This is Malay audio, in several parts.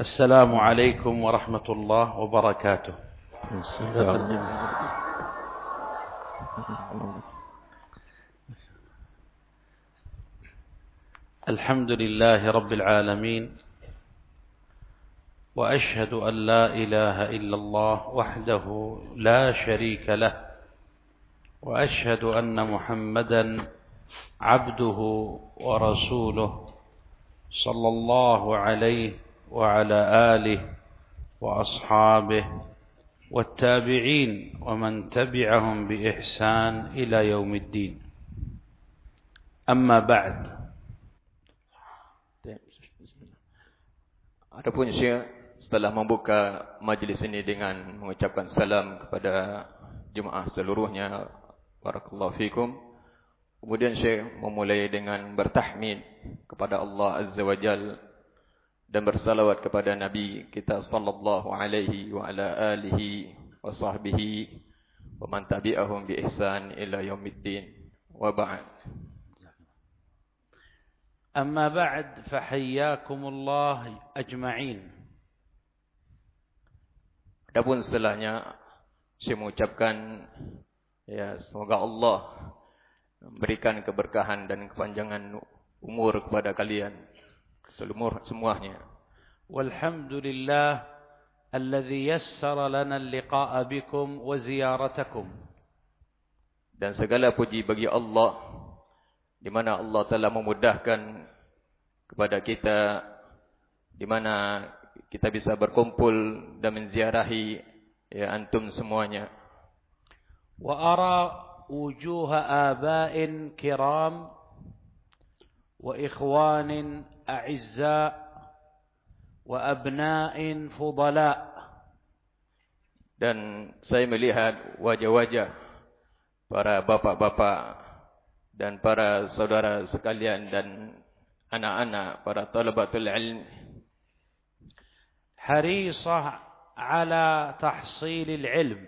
السلام عليكم ورحمة الله وبركاته. الحمد لله رب العالمين وأشهد أن لا إله إلا الله وحده لا شريك له وأشهد أن محمدا عبده ورسوله صلى الله عليه وعلى آله وأصحابه والتابعين ومن تبعهم بإحسان إلى يوم الدين أما بعد Adapun Syekh setelah membuka majlis ini dengan mengucapkan salam kepada jemaah seluruhnya barakallahu fikum kemudian Syekh memulai dengan bertahmid kepada Allah Azza wa Jal dan bersalawat kepada Nabi kita sallallahu alaihi wa ala alihi wa sahbihi wa man tabi'ahum bi ihsan ila yaumiddin wa ba'd أما بعد فحياكم الله أجمعين Adapun setelahnya saya mengucapkan ya semoga Allah memberikan keberkahan dan kepanjangan umur kepada kalian seluruh semuanya. Walhamdulillah alladhi yassara lana al-liqa'a bikum wa ziyaratakum. Dan segala puji bagi Allah di mana Allah telah memudahkan kepada kita di mana kita bisa berkumpul dan menziarahi ya antum semuanya. Wa ara wujuha aba'in kiram wa ikhwanin a'izza wa abna'in fudala. Dan saya melihat wajah-wajah para bapak-bapak dan para saudara sekalian dan anak-anak para talabatul ilm. Harisah ala tahsil ilm.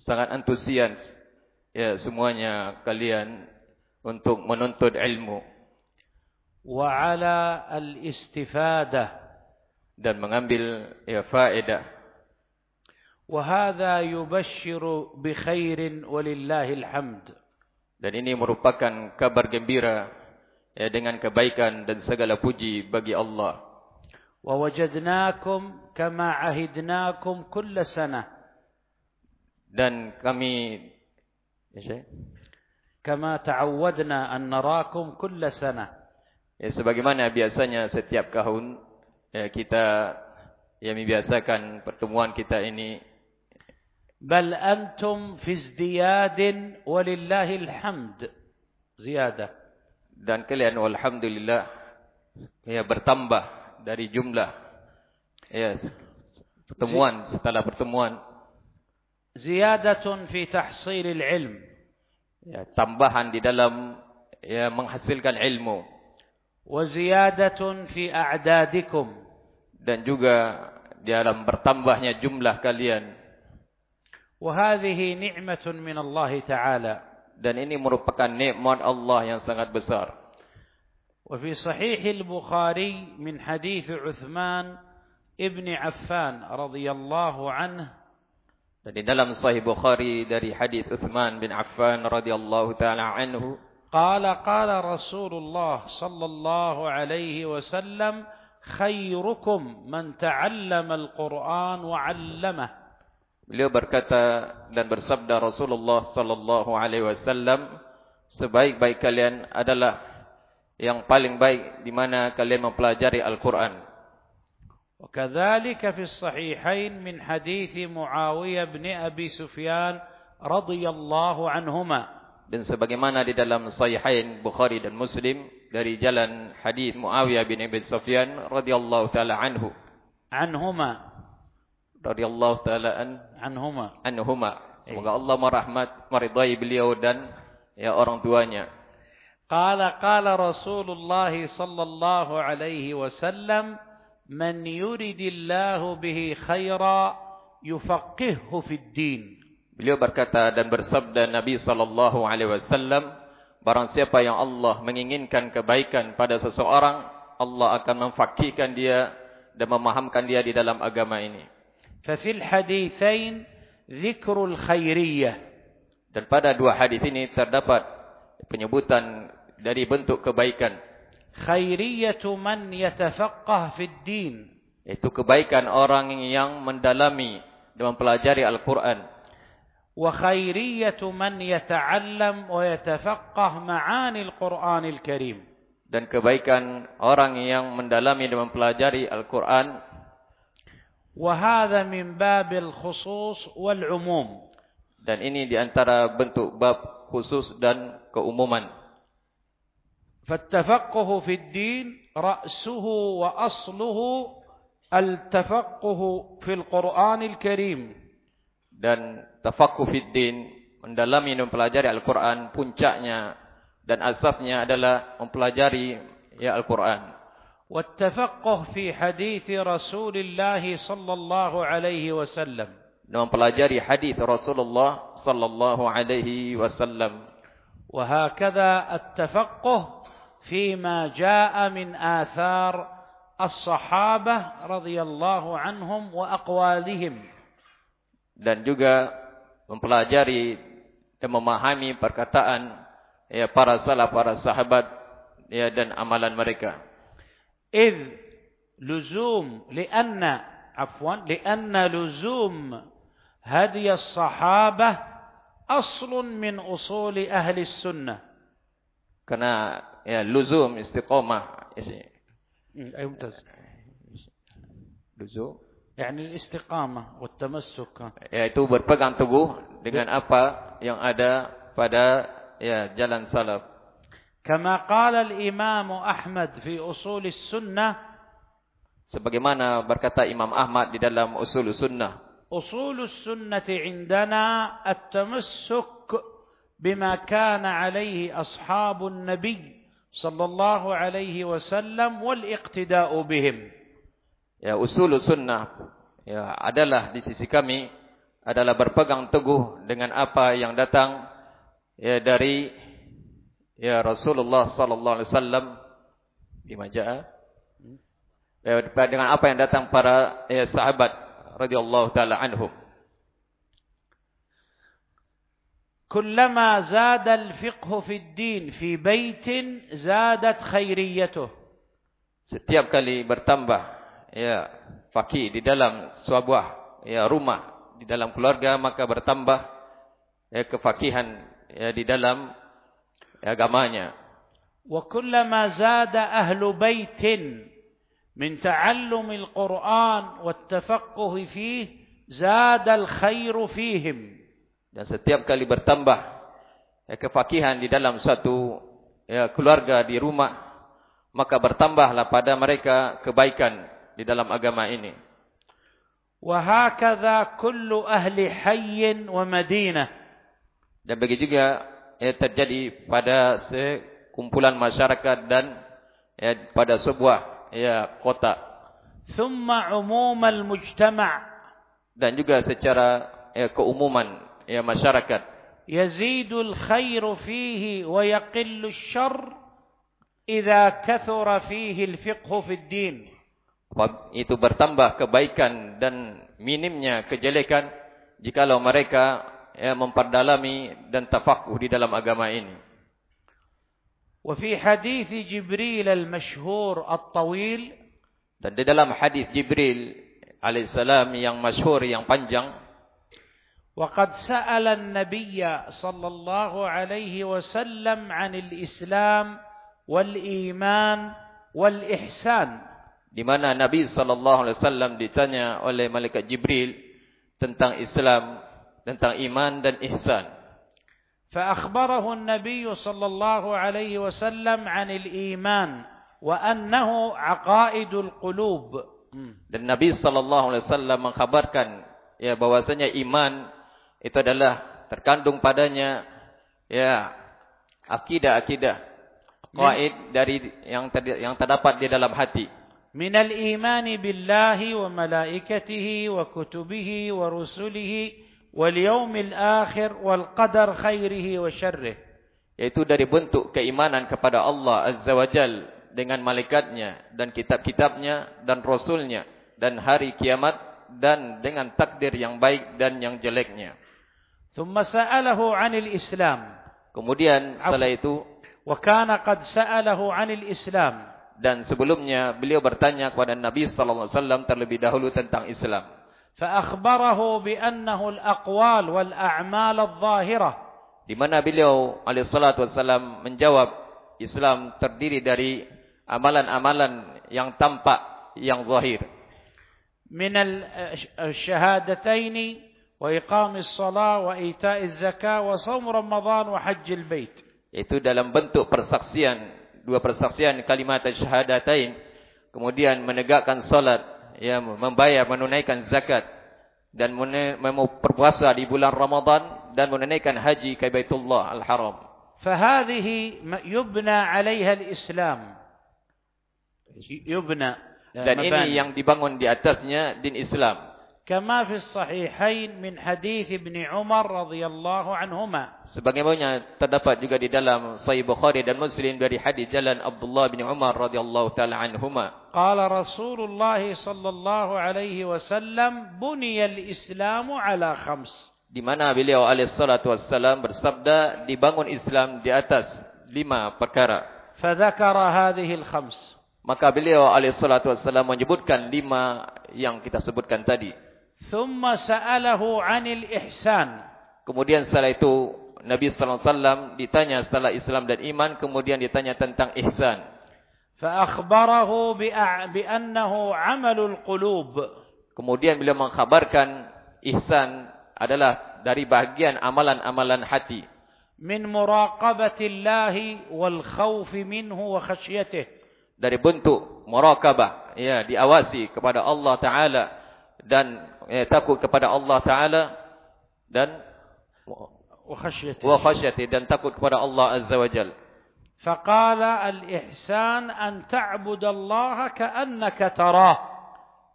Sangat antusias ya semuanya kalian untuk menuntut ilmu. Wa ala al istifadah dan mengambil ya faedah wa hadha yubashshiru bi khairin walillahil hamd dan ini merupakan kabar gembira ya, dengan kebaikan dan segala puji bagi Allah. Wa wajadnakum kama ahidnakum kull sana. Dan kami ya, kama ta'awwadna an narakum kull sana. Ya, sebagaimana biasanya setiap tahun ya, kita yang membiasakan pertemuan kita ini. Bal antum fi izdiyadin walillahil hamd. Ziyadah. Dan kalian alhamdulillah ya bertambah dari jumlah. Yes pertemuan setelah pertemuan. Ziyadatun fi tahsilil ilm. Ya tambahan di dalam ya menghasilkan ilmu. Wa ziyadatun fi a'dadikum dan juga di dalam bertambahnya jumlah kalian وهذه نعمة من الله تعالى dan ini merupakan nikmat Allah yang sangat besar. وفي صحيح البخاري من حديث عثمان ابن عفان رضي الله عنه dan di dalam sahih Bukhari dari hadis Uthman bin Affan radhiyallahu taala anhu قال قال رسول الله صلى الله عليه وسلم خيركم من تعلم القرآن وعلمه Beliau berkata dan bersabda Rasulullah sallallahu alaihi wasallam sebaik-baik kalian adalah yang paling baik di mana kalian mempelajari Al-Qur'an. وكذلك في الصحيحين من حديث معاوية بن أبي سفيان رضي الله عنهما dan sebagaimana di dalam sahihain Bukhari dan Muslim dari jalan hadis Muawiyah bin Abi Sufyan radhiyallahu taala anhu anhuma radhiyallahu taala an anhuma anhuma semoga Allah merahmat meridai beliau dan ya orang tuanya qala qala Rasulullah sallallahu alaihi wasallam man yuridillahu bihi khaira yufaqihuhu fid din beliau berkata dan bersabda Nabi sallallahu alaihi wasallam Barang siapa yang Allah menginginkan kebaikan pada seseorang, Allah akan memfakihkan dia dan memahamkan dia di dalam agama ini. Fafil hadithain zikrul khairiyah. Dan pada dua hadis ini terdapat penyebutan dari bentuk kebaikan. Khairiyatu man yatafaqqah fid din. Itu kebaikan orang yang mendalami dan mempelajari Al-Quran. وخيرية من يتعلم ويتفقه معاني القرآن الكريم Dan kebaikan orang yang mendalami dan mempelajari Al-Quran. وهذا من باب الخصوص والعموم Dan ini di antara bentuk bab khusus dan keumuman. فالتفقه في الدين رأسه وأصله التفقه في القرآن الكريم Dan tafaqquh fid din, mendalami dan mempelajari Al-Quran, puncaknya dan asasnya adalah mempelajari ya Al-Quran. والتفقه في حديث رسول الله صلى الله عليه وسلم Dan mempelajari hadis Rasulullah sallallahu alaihi wasallam. وهكذا التفقه فيما جاء من آثار الصحابة رضي الله عنهم وأقوالهم dan juga mempelajari dan memahami perkataan ya para salah para sahabat ya dan amalan mereka. Iz luzum lianna afwan lianna luzum hadi as-sahabah aslun min usul ahli sunnah. Kana ya luzum istiqamah ya, hmm, luzum. يعني الاستقامة والتمسك. Yaitu berpegang teguh dengan apa yang ada pada ya jalan salaf. كما قال الإمام أحمد في أصول السنة sebagaimana berkata Imam Ahmad di dalam usul sunnah أصول السنة عندنا التمسك بما كان عليه أصحاب النبي صلى الله عليه وسلم والاقتداء بهم ya usul sunnah ya adalah di sisi kami adalah berpegang teguh dengan apa yang datang ya dari ya Rasulullah sallallahu alaihi wasallam di majaa ya, dengan apa yang datang para ya, sahabat radhiyallahu taala anhum كلما زاد الفقه في الدين في بيت زادت خيريته setiap kali bertambah ya fakih di dalam sebuah ya rumah di dalam keluarga maka bertambah ya kefakihan ya di dalam ya, agamanya. Wa kullama zada ahlu baitin min ta'allum al-quran wa at-tafaqquh fihi zada al-khair fihim. Dan setiap kali bertambah ya, kefakihan di dalam satu ya, keluarga di rumah maka bertambahlah pada mereka kebaikan di dalam agama ini وهكذا كل أهل حي ومدينة dan begitu juga ya, terjadi pada sekumpulan masyarakat dan ya, pada sebuah ya, kota ثم عموم المجتمع dan juga secara ya, keumuman ya, masyarakat يزيد الخير فيه ويقل الشر إذا كثر فيه الفقه في الدين itu bertambah kebaikan dan minimnya kejelekan jikalau mereka ya, memperdalami dan tafakuh di dalam agama ini. وفي حديث جبريل المشهور الطويل Dan di dalam hadis Jibril alaihissalam yang masyhur yang panjang وقد سأل النبي صلى الله عليه وسلم عن الإسلام والإيمان والإحسان di mana Nabi sallallahu alaihi wasallam ditanya oleh malaikat Jibril tentang Islam, tentang iman dan ihsan. Fa akhbarahu an-nabiy sallallahu alaihi wasallam 'anil iman wa annahu 'aqaidul qulub. Hmm. Dan Nabi sallallahu alaihi wasallam mengkhabarkan ya bahwasanya iman itu adalah terkandung padanya ya akidah-akidah qaid dari yang ter, yang terdapat di dalam hati. من الإيمان بالله وملائكته وكتبه ورسله واليوم الآخر والقدر خيره وشره yaitu dari bentuk keimanan kepada Allah Azza wa Jal dengan malaikatnya dan kitab-kitabnya dan rasulnya dan hari kiamat dan dengan takdir yang baik dan yang jeleknya. ثم سأله عن الإسلام Kemudian setelah itu وكان قد سأله عن الإسلام dan sebelumnya beliau bertanya kepada Nabi sallallahu alaihi wasallam terlebih dahulu tentang Islam. Fa akhbarahu bi annahu al-aqwal wal a'mal adh-dhahirah. Di mana beliau alaihi salatu wasallam menjawab Islam terdiri dari amalan-amalan yang tampak yang zahir. Min al-shahadatain wa iqamis salah wa ita'iz zakah wa shaum ramadan wa hajjil bait. Itu dalam bentuk persaksian dua persaksian kalimat syahadatain, kemudian menegakkan salat, ya, membayar, menunaikan zakat dan berpuasa di bulan Ramadan dan menunaikan haji ke Baitullah Al-Haram. فهذه يبنى عليها الإسلام يبنى dan ini yang dibangun di atasnya din Islam كما في الصحيحين من حديث ابن عمر رضي الله عنهما sebagaimana terdapat juga di dalam Sahih Bukhari dan Muslim dari hadis jalan Abdullah bin Umar radhiyallahu taala anhuma قال رسول الله صلى الله عليه وسلم بني الإسلام على خمس di mana beliau alaihissalatu wassalam bersabda dibangun Islam di atas lima perkara. Fadzakara hadhihi al-khams. Maka beliau alaihissalatu wassalam menyebutkan lima yang kita sebutkan tadi. Thumma sa'alahu 'anil ihsan. Kemudian setelah itu Nabi sallallahu alaihi wasallam ditanya setelah Islam dan iman kemudian ditanya tentang ihsan. Fa akhbarahu bi annahu 'amalul qulub. Kemudian beliau mengkhabarkan ihsan adalah dari bahagian amalan-amalan hati. Min muraqabatillahi wal khawf minhu wa. Dari bentuk muraqabah, ya, diawasi kepada Allah Taala dan eh, takut kepada Allah Taala dan wakhshyati dan takut kepada Allah Azza wa Wajal. Faqala al-ihsan an ta'budallaha ka'annaka tarah.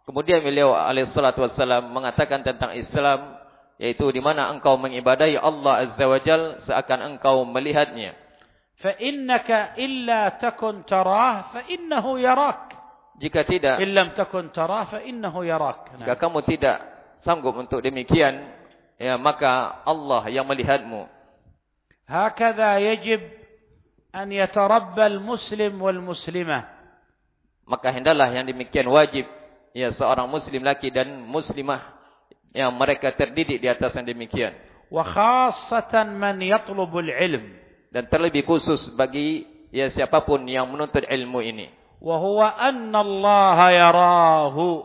Kemudian beliau Alaihissalam mengatakan tentang Islam, yaitu di mana engkau mengibadai Allah Azza wa Jal seakan engkau melihatnya. Fainnaka illa takun tarah, fainnahu yarak. Jika tidak, illam takun tarah fa innahu yarak. Jika kamu tidak sanggup untuk demikian, ya maka Allah yang melihatmu. Hakadha yajib an yatarabba al-muslim wal muslimah. Maka hendaklah yang demikian wajib ya seorang muslim laki dan muslimah yang mereka terdidik di atas yang demikian. Wa khassatan man yatlubul ilm. Dan terlebih khusus bagi ya siapapun yang menuntut ilmu ini. Wa huwa anna Allah yarahu.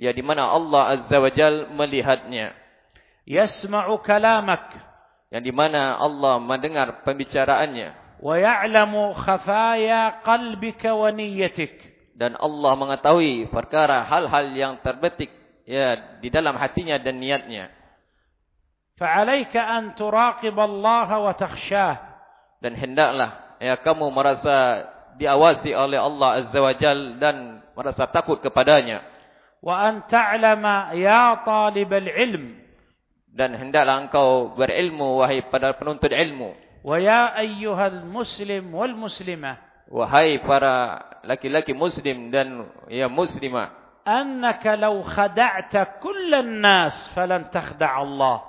Ya di mana Allah Azza wa Jal melihatnya. Yasma'u kalamak. Yang di mana Allah mendengar pembicaraannya. Wa ya'lamu khafaya qalbika wa niyyatik. Dan Allah mengetahui perkara hal-hal yang terbetik ya di dalam hatinya dan niatnya. Fa'alaika an turaqib Allah wa takhshah. Dan hendaklah ya kamu merasa diawasi oleh Allah Azza wa Jal dan merasa takut kepadanya. Wa an ta'lama ya talib al-ilm. Dan hendaklah engkau berilmu wahai pada penuntut ilmu. Wa ya ayyuhal muslim wal muslimah. Wahai para laki-laki muslim dan ya muslimah. Annaka law khada'ta kullan nas falan takhda' Allah.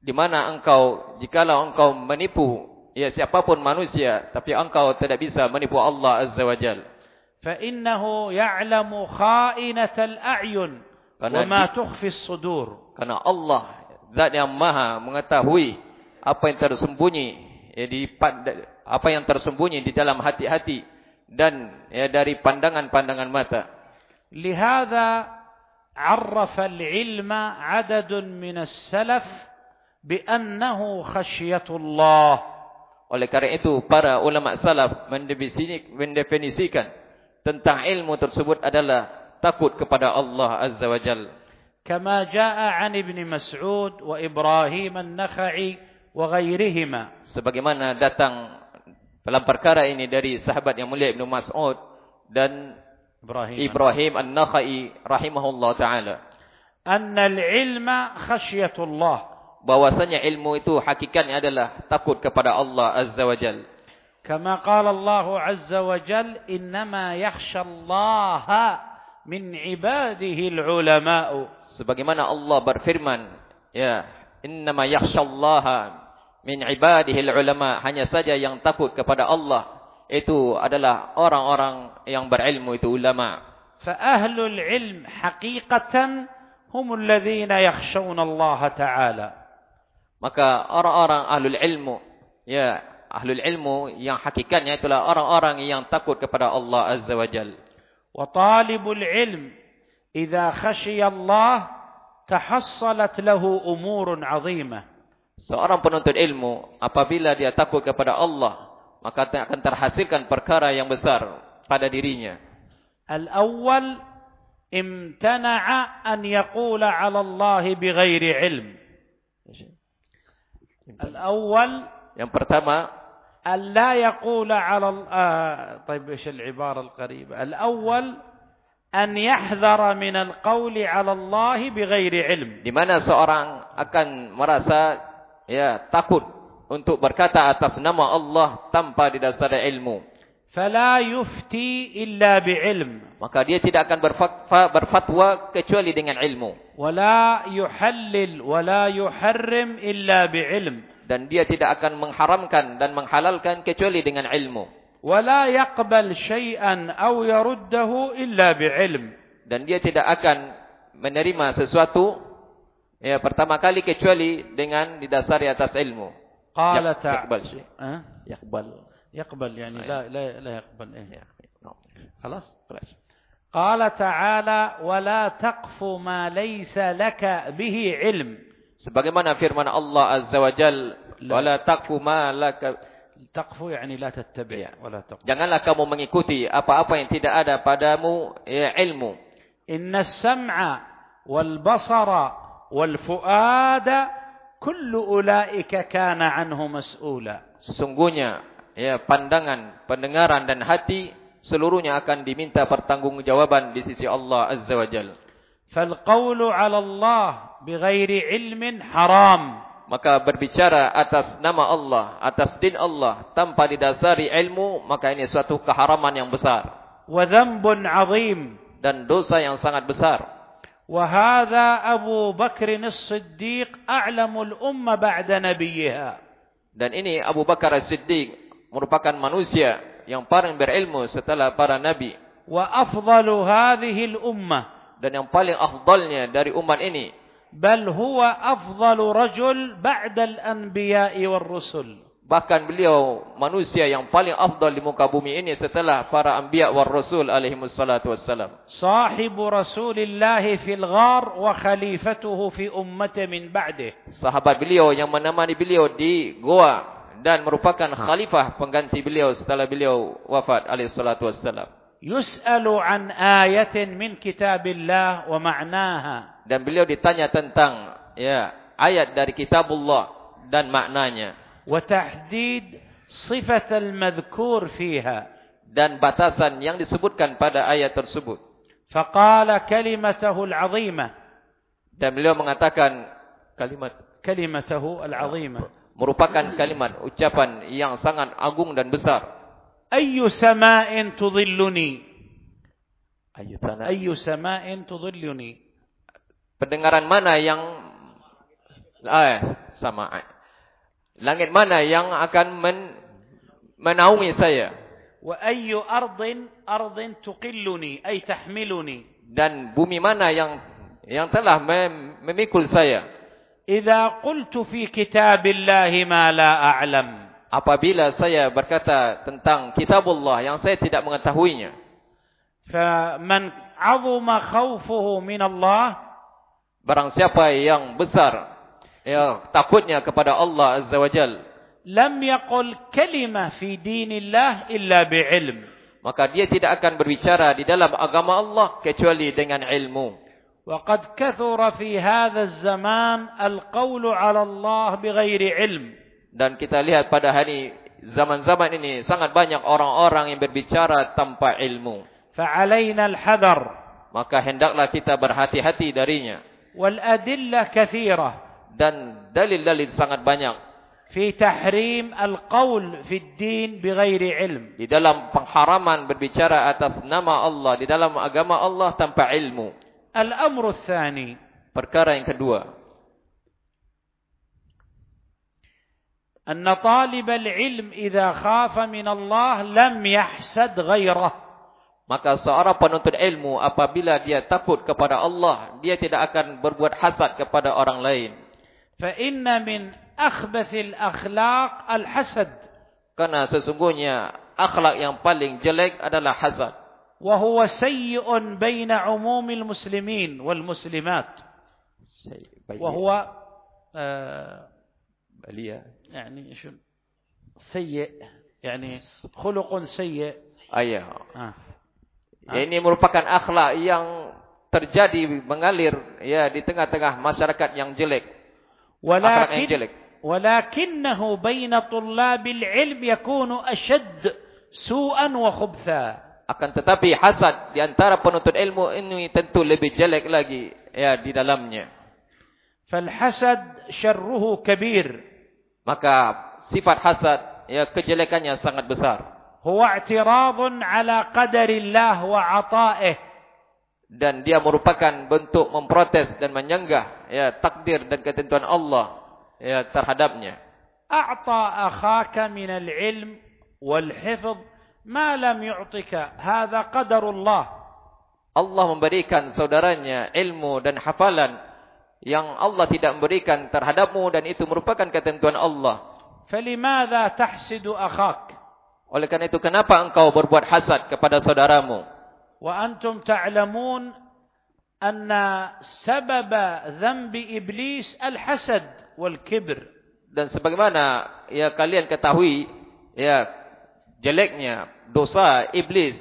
Di mana engkau jikalau engkau menipu ya siapapun manusia tapi engkau tidak bisa menipu Allah azza wajal fa innahu ya'lamu kha'inatal a'yun wa ma tukhfi as-sudur karena Allah zat yang maha mengetahui apa yang tersembunyi ya di apa yang tersembunyi di dalam hati-hati dan ya dari pandangan-pandangan mata لهذا عرف العلم عدد من السلف بأنه خشية الله Oleh karena itu para ulama salaf mendefinisikan tentang ilmu tersebut adalah takut kepada Allah Azza wa Jal. Kama jaa an Ibn Mas'ud wa Ibrahim An-Nakhai wa ghairihima. Sebagaimana datang dalam perkara ini dari sahabat yang mulia Ibn Mas'ud dan Ibrahim, Ibrahim An-Nakhai rahimahullah taala. Anna al-ilma khasyatullah. Bahwasanya ilmu itu hakikatnya adalah takut kepada Allah Azza wa Jal. كما قال الله عز وجل إنما يخشى الله من عباده العلماء sebagaimana Allah berfirman ya innama yakhshallaha min ibadihi ulama hanya saja yang takut kepada Allah itu adalah orang-orang yang berilmu itu ulama fa ahlul ilm haqiqatan humul ladzina yakhshawna Allah taala maka orang-orang ahlul ilmu ya ahlul ilmu yang hakikatnya itulah orang-orang yang takut kepada Allah azza wajal wa talibul ilm idza khashiya Allah tahassalat lahu umurun 'azimah Seorang penuntut ilmu apabila dia takut kepada Allah maka akan terhasilkan perkara yang besar pada dirinya. Al-awwal imtana'a an yaqula 'ala Allah bighairi ilm. Al-awwal yang pertama alla yaqula 'ala uh, طيب ايش العباره القريبه الأول أن يحذر من القول على الله بغير علم di mana seorang akan merasa ya takut untuk berkata atas nama Allah tanpa didasari ilmu. Fala yufti illa bi'ilm. Maka dia tidak akan berfatwa, berfatwa kecuali dengan ilmu. Wala yuhallil wala yuharrim illa bi'ilm. Dan dia tidak akan mengharamkan dan menghalalkan kecuali dengan ilmu. Wala yaqbal syai'an aw yaruddahu illa bi'ilm. Dan dia tidak akan menerima sesuatu Ya, pertama kali kecuali dengan didasari atas ilmu. Qala ta'ala. Yaqbal syi. Ha? Yaqbal. Yaqbal yani la la la yaqbal eh. خلاص خلاص قال تعالى ولا تقف ما ليس لك به علم sebagaimana firman Allah azza wa jal wala taqfu ma laka taqfu yani la tattabi' wala taqfu janganlah kamu mengikuti apa-apa yang tidak ada padamu ya ilmu inna as-sam'a wal basara والفؤاد كل أولئك كان عنه مسؤولا sesungguhnya ya pandangan pendengaran dan hati seluruhnya akan diminta pertanggungjawaban di sisi Allah azza wajal فالقول على الله بغير علم حرام maka berbicara atas nama Allah atas din Allah tanpa didasari ilmu maka ini suatu keharaman yang besar وذنب عظيم dan dosa yang sangat besar وهذا أبو بكر الصديق أعلم الأمة بعد نبيها dan ini Abu Bakar As-Siddiq merupakan manusia yang paling berilmu setelah para nabi. Wa afdalu hadhihi al-ummah dan yang paling afdalnya dari umat ini. Bal huwa afdalu rajul ba'da al-anbiya'i war-rusul. Bahkan beliau manusia yang paling afdal di muka bumi ini setelah para anbiya war rasul alaihi wassalatu wassalam. Sahibu Rasulillah fil ghar wa khalifatuhu fi ummati min ba'dih. Sahabat beliau yang menemani beliau di goa dan merupakan ha. khalifah pengganti beliau setelah beliau wafat alaihi salatu wassalam. Yus'alu an ayatin min kitabillah wa ma'naha. Dan beliau ditanya tentang ya ayat dari kitabullah dan maknanya. Wa tahdid sifat al-madhkur fiha. Dan batasan yang disebutkan pada ayat tersebut. Faqala kalimatahu al-azimah. Dan beliau mengatakan kalimat kalimatahu al-azimah merupakan kalimat ucapan yang sangat agung dan besar. Ayu sama'in tudhilluni? Ayu tanah. Ayu sama'in tudhilluni? Pendengaran mana yang eh sama langit mana yang akan men, menaungi saya wa ayyu ardin ardin tuqilluni ay tahmiluni dan bumi mana yang yang telah mem, memikul saya Idza qultu fi kitabillahi ma la a'lam. Apabila saya berkata tentang kitabullah yang saya tidak mengetahuinya. Fa man 'azuma khawfuhu min Allah Barang siapa yang besar ya takutnya kepada Allah azza wajal lam yaqul kalimah fi dinillah illa bi'ilm maka dia tidak akan berbicara di dalam agama Allah kecuali dengan ilmu وقد كثر في هذا الزمان القول على الله بغير علم dan kita lihat pada hari zaman-zaman ini sangat banyak orang-orang yang berbicara tanpa ilmu فعلينا الحذر maka hendaklah kita berhati-hati darinya والأدلة كثيرة dan dalil-dalil sangat banyak في تحريم القول في الدين بغير علم di dalam pengharaman berbicara atas nama Allah di dalam agama Allah tanpa ilmu الأمر الثاني perkara yang kedua. أن طالب العلم إذا خاف من الله لم يحسد غيره maka seorang penuntut ilmu apabila dia takut kepada Allah dia tidak akan berbuat hasad kepada orang lain. Fa inna min akhbathil akhlaq al hasad karena sesungguhnya akhlak yang paling jelek adalah hasad. وهو سيء بين عموم المسلمين والمسلمات. وهو بلية. يعني شو؟ سيء يعني خلق سيء. أيه آه. ini merupakan akhlak yang terjadi mengalir ya di tengah-tengah masyarakat yang jelek. Akhlak yang jelek. ولكنه بين طلاب العلم يكون أشد سوءا وخبثا akan tetapi hasad di antara penuntut ilmu ini tentu lebih jelek lagi ya di dalamnya. Fal hasad syarruhu kabir. Maka sifat hasad ya kejelekannya sangat besar. Huwa i'tiradun ala qadarillah wa ata'ih. Dan dia merupakan bentuk memprotes dan menyanggah ya takdir dan ketentuan Allah ya terhadapnya. A'ta akhaka min al-ilm wal hifdz ma lam yu'tika. Hadha qadarullah. Allah memberikan saudaranya ilmu dan hafalan yang Allah tidak memberikan terhadapmu dan itu merupakan ketentuan Allah. Falimadha tahsidu akhak? Oleh karena itu kenapa engkau berbuat hasad kepada saudaramu? Wa antum ta'lamun anna sabab dhanbi iblis al-hasad wal kibr dan sebagaimana ya kalian ketahui ya jeleknya dosa iblis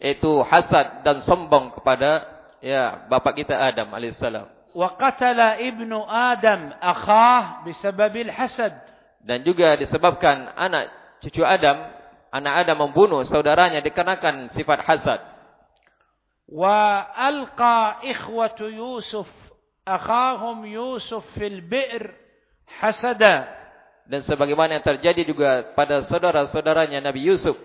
itu hasad dan sombong kepada ya bapa kita Adam alaihissalam wa qatala ibnu adam akhah bisabab al hasad. Dan juga disebabkan anak cucu Adam anak Adam membunuh saudaranya dikarenakan sifat hasad. Wa alqa ikhwatu yusuf akhahum yusuf fil bi'r hasada dan sebagaimana yang terjadi juga pada saudara-saudaranya Nabi Yusuf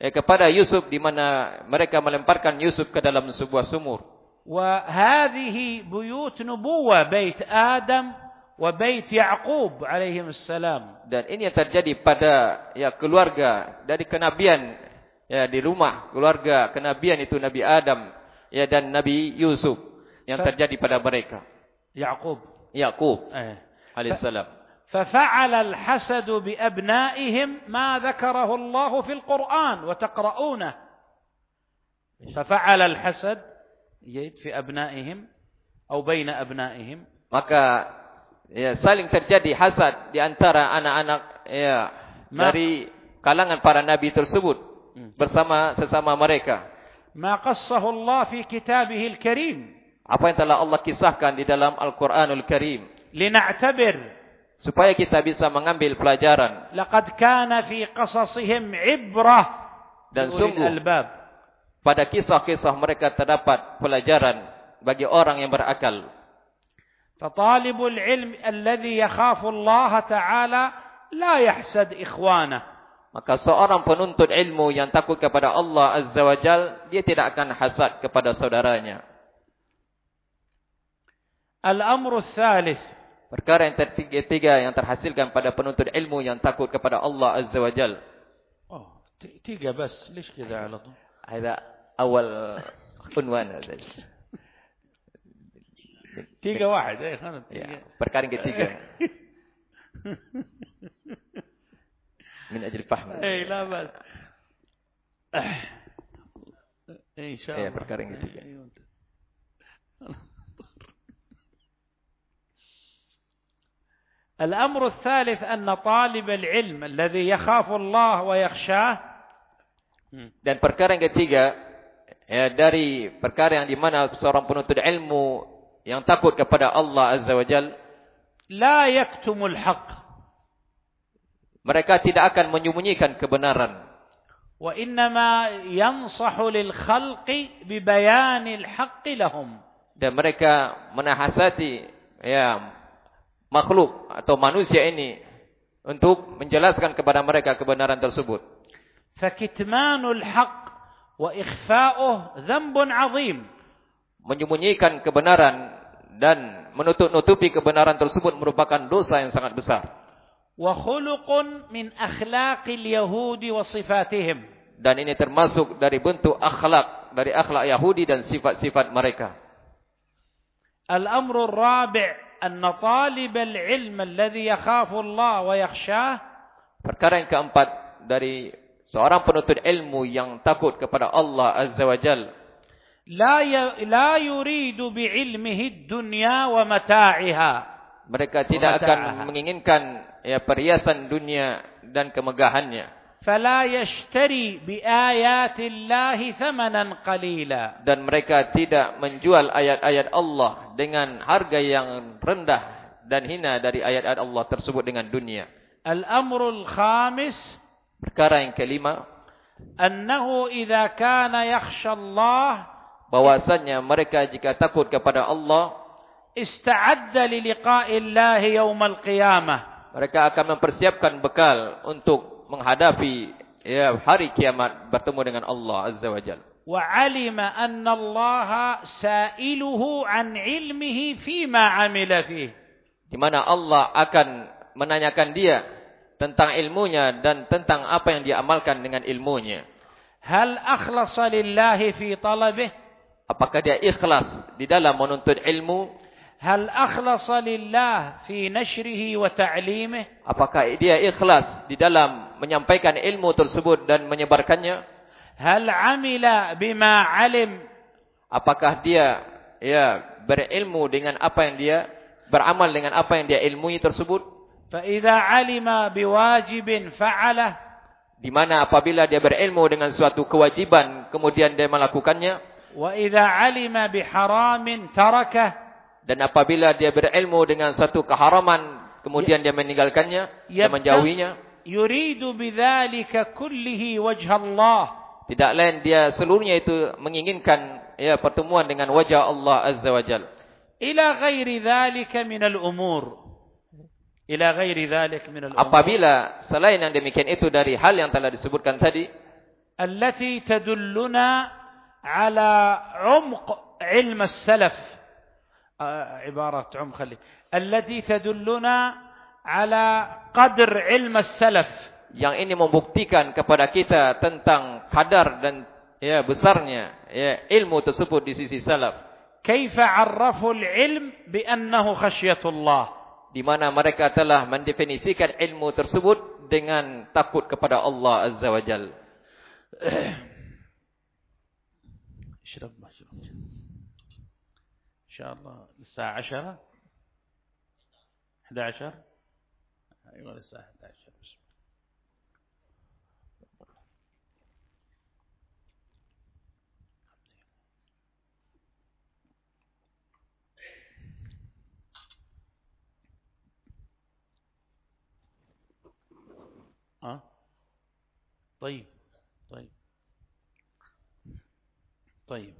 eh, kepada Yusuf di mana mereka melemparkan Yusuf ke dalam sebuah sumur. Wa hadhihi buyut nubuwa bait Adam wa bait Yaqub alaihimussalam. Dan ini yang terjadi pada ya keluarga dari kenabian ya di rumah keluarga kenabian itu Nabi Adam ya dan Nabi Yusuf yang terjadi pada mereka. Yaqub. Yaqub. Eh. Alaihissalam. ففعل الحسد بأبنائهم ما ذكره الله في القرآن وتقرؤونه ففعل الحسد في أبنائهم أو بين أبنائهم maka ya saling terjadi hasad di antara anak-anak ya dari kalangan para nabi tersebut hmm. bersama sesama mereka ما قصه الله في كتابه الكريم apa yang telah Allah kisahkan di dalam Al-Qur'anul Karim lina'tabir supaya kita bisa mengambil pelajaran. Laqad kana fi qasasihim ibrah dan sungguh albab. pada kisah-kisah mereka terdapat pelajaran bagi orang yang berakal. Fatalibul ilm alladhi yakhafu Allah taala la yahsad ikhwana. Maka seorang penuntut ilmu yang takut kepada Allah azza wajal dia tidak akan hasad kepada saudaranya. Al-amru ats-tsalits Perkara yang ketiga yang terhasilkan pada penuntut ilmu yang takut kepada Allah Azza wa Jal. Oh, tiga bas. Lish kita ala tu? Ada awal unwan. tiga wahid. Eh, ya, perkara yang ketiga. Min ajli fahmi. Eh, la bas. Eh, insyaAllah. Ya, perkara yang ketiga. الأمر الثالث أن طالب العلم الذي يخاف الله ويخشاه dan perkara yang ketiga ya, dari perkara yang di mana seorang penuntut ilmu yang takut kepada Allah Azza wa Jal la yaktumul haq mereka tidak akan menyembunyikan kebenaran wa innama yansahu lil khalqi bi bayanil haqqi lahum dan mereka menahasati ya makhluk atau manusia ini untuk menjelaskan kepada mereka kebenaran tersebut. Fakitmanul haq wa ikhfa'uh dhanbun 'azim. Menyembunyikan kebenaran dan menutup-nutupi kebenaran tersebut merupakan dosa yang sangat besar. Wa khuluqun min akhlaqil yahudi wa sifatihim. Dan ini termasuk dari bentuk akhlak dari akhlak Yahudi dan sifat-sifat mereka. Al-amru rabi' talibal ilm alladhi yakhafu Allah wa yakhshah perkara yang keempat dari seorang penuntut ilmu yang takut kepada Allah azza wajal la ya, la yuridu bi'ilmihi ad-dunya wa mata'iha. Mereka tidak akan menginginkan ya perhiasan dunia dan kemegahannya. فلا يشتري بآيات الله ثمنا قليلا. Dan mereka tidak menjual ayat-ayat Allah dengan harga yang rendah dan hina dari ayat-ayat Allah tersebut dengan dunia. الأمر الخامس perkara yang kelima أنه إذا كان يخشى الله bahwasanya mereka jika takut kepada Allah استعد للقاء الله يوم القيامة. mereka akan mempersiapkan bekal untuk menghadapi ya, hari kiamat bertemu dengan Allah Azza wa Jalla. Wa'alima anna Allah sa'iluhu an ilmihi fima amila fih. Di mana Allah akan menanyakan dia tentang ilmunya dan tentang apa yang dia amalkan dengan ilmunya. Hal akhlasa lillahi fi talabih? Apakah dia ikhlas di dalam menuntut ilmu? Hal akhlasa lillahi fi nashrihi wa ta'limih? Apakah dia ikhlas di dalam menyampaikan ilmu tersebut dan menyebarkannya? Hal amila bima alim? Apakah dia ya berilmu dengan apa yang dia beramal dengan apa yang dia ilmui tersebut? Fa idza alima biwajibin fa'ala. Di mana apabila dia berilmu dengan suatu kewajiban kemudian dia melakukannya? Wa idza alima biharamin taraka. Dan apabila dia berilmu dengan suatu keharaman kemudian ya. dia meninggalkannya, dia menjauhinya. يريد بذلك كله وجه الله tidak lain dia seluruhnya itu menginginkan ya pertemuan dengan wajah Allah azza wajalla ila ghairi dhalika min al-umur ila ghairi dhalik min al apabila selain yang demikian itu dari hal yang telah disebutkan tadi allati tadulluna ala umq ilm as-salaf ibarat um khali allati tadulluna ala qadr ilm as-salaf yang ini membuktikan kepada kita tentang kadar dan ya besarnya ya ilmu tersebut di sisi salaf kaifa arrafu al-ilm bi annahu khashyatullah di mana mereka telah mendefinisikan ilmu tersebut dengan takut kepada Allah Azza wa Jal. Syirab masyarakat. InsyaAllah, الساعة عشرة 11 أيوة الساعة 11 بسم ها طيب طيب طيب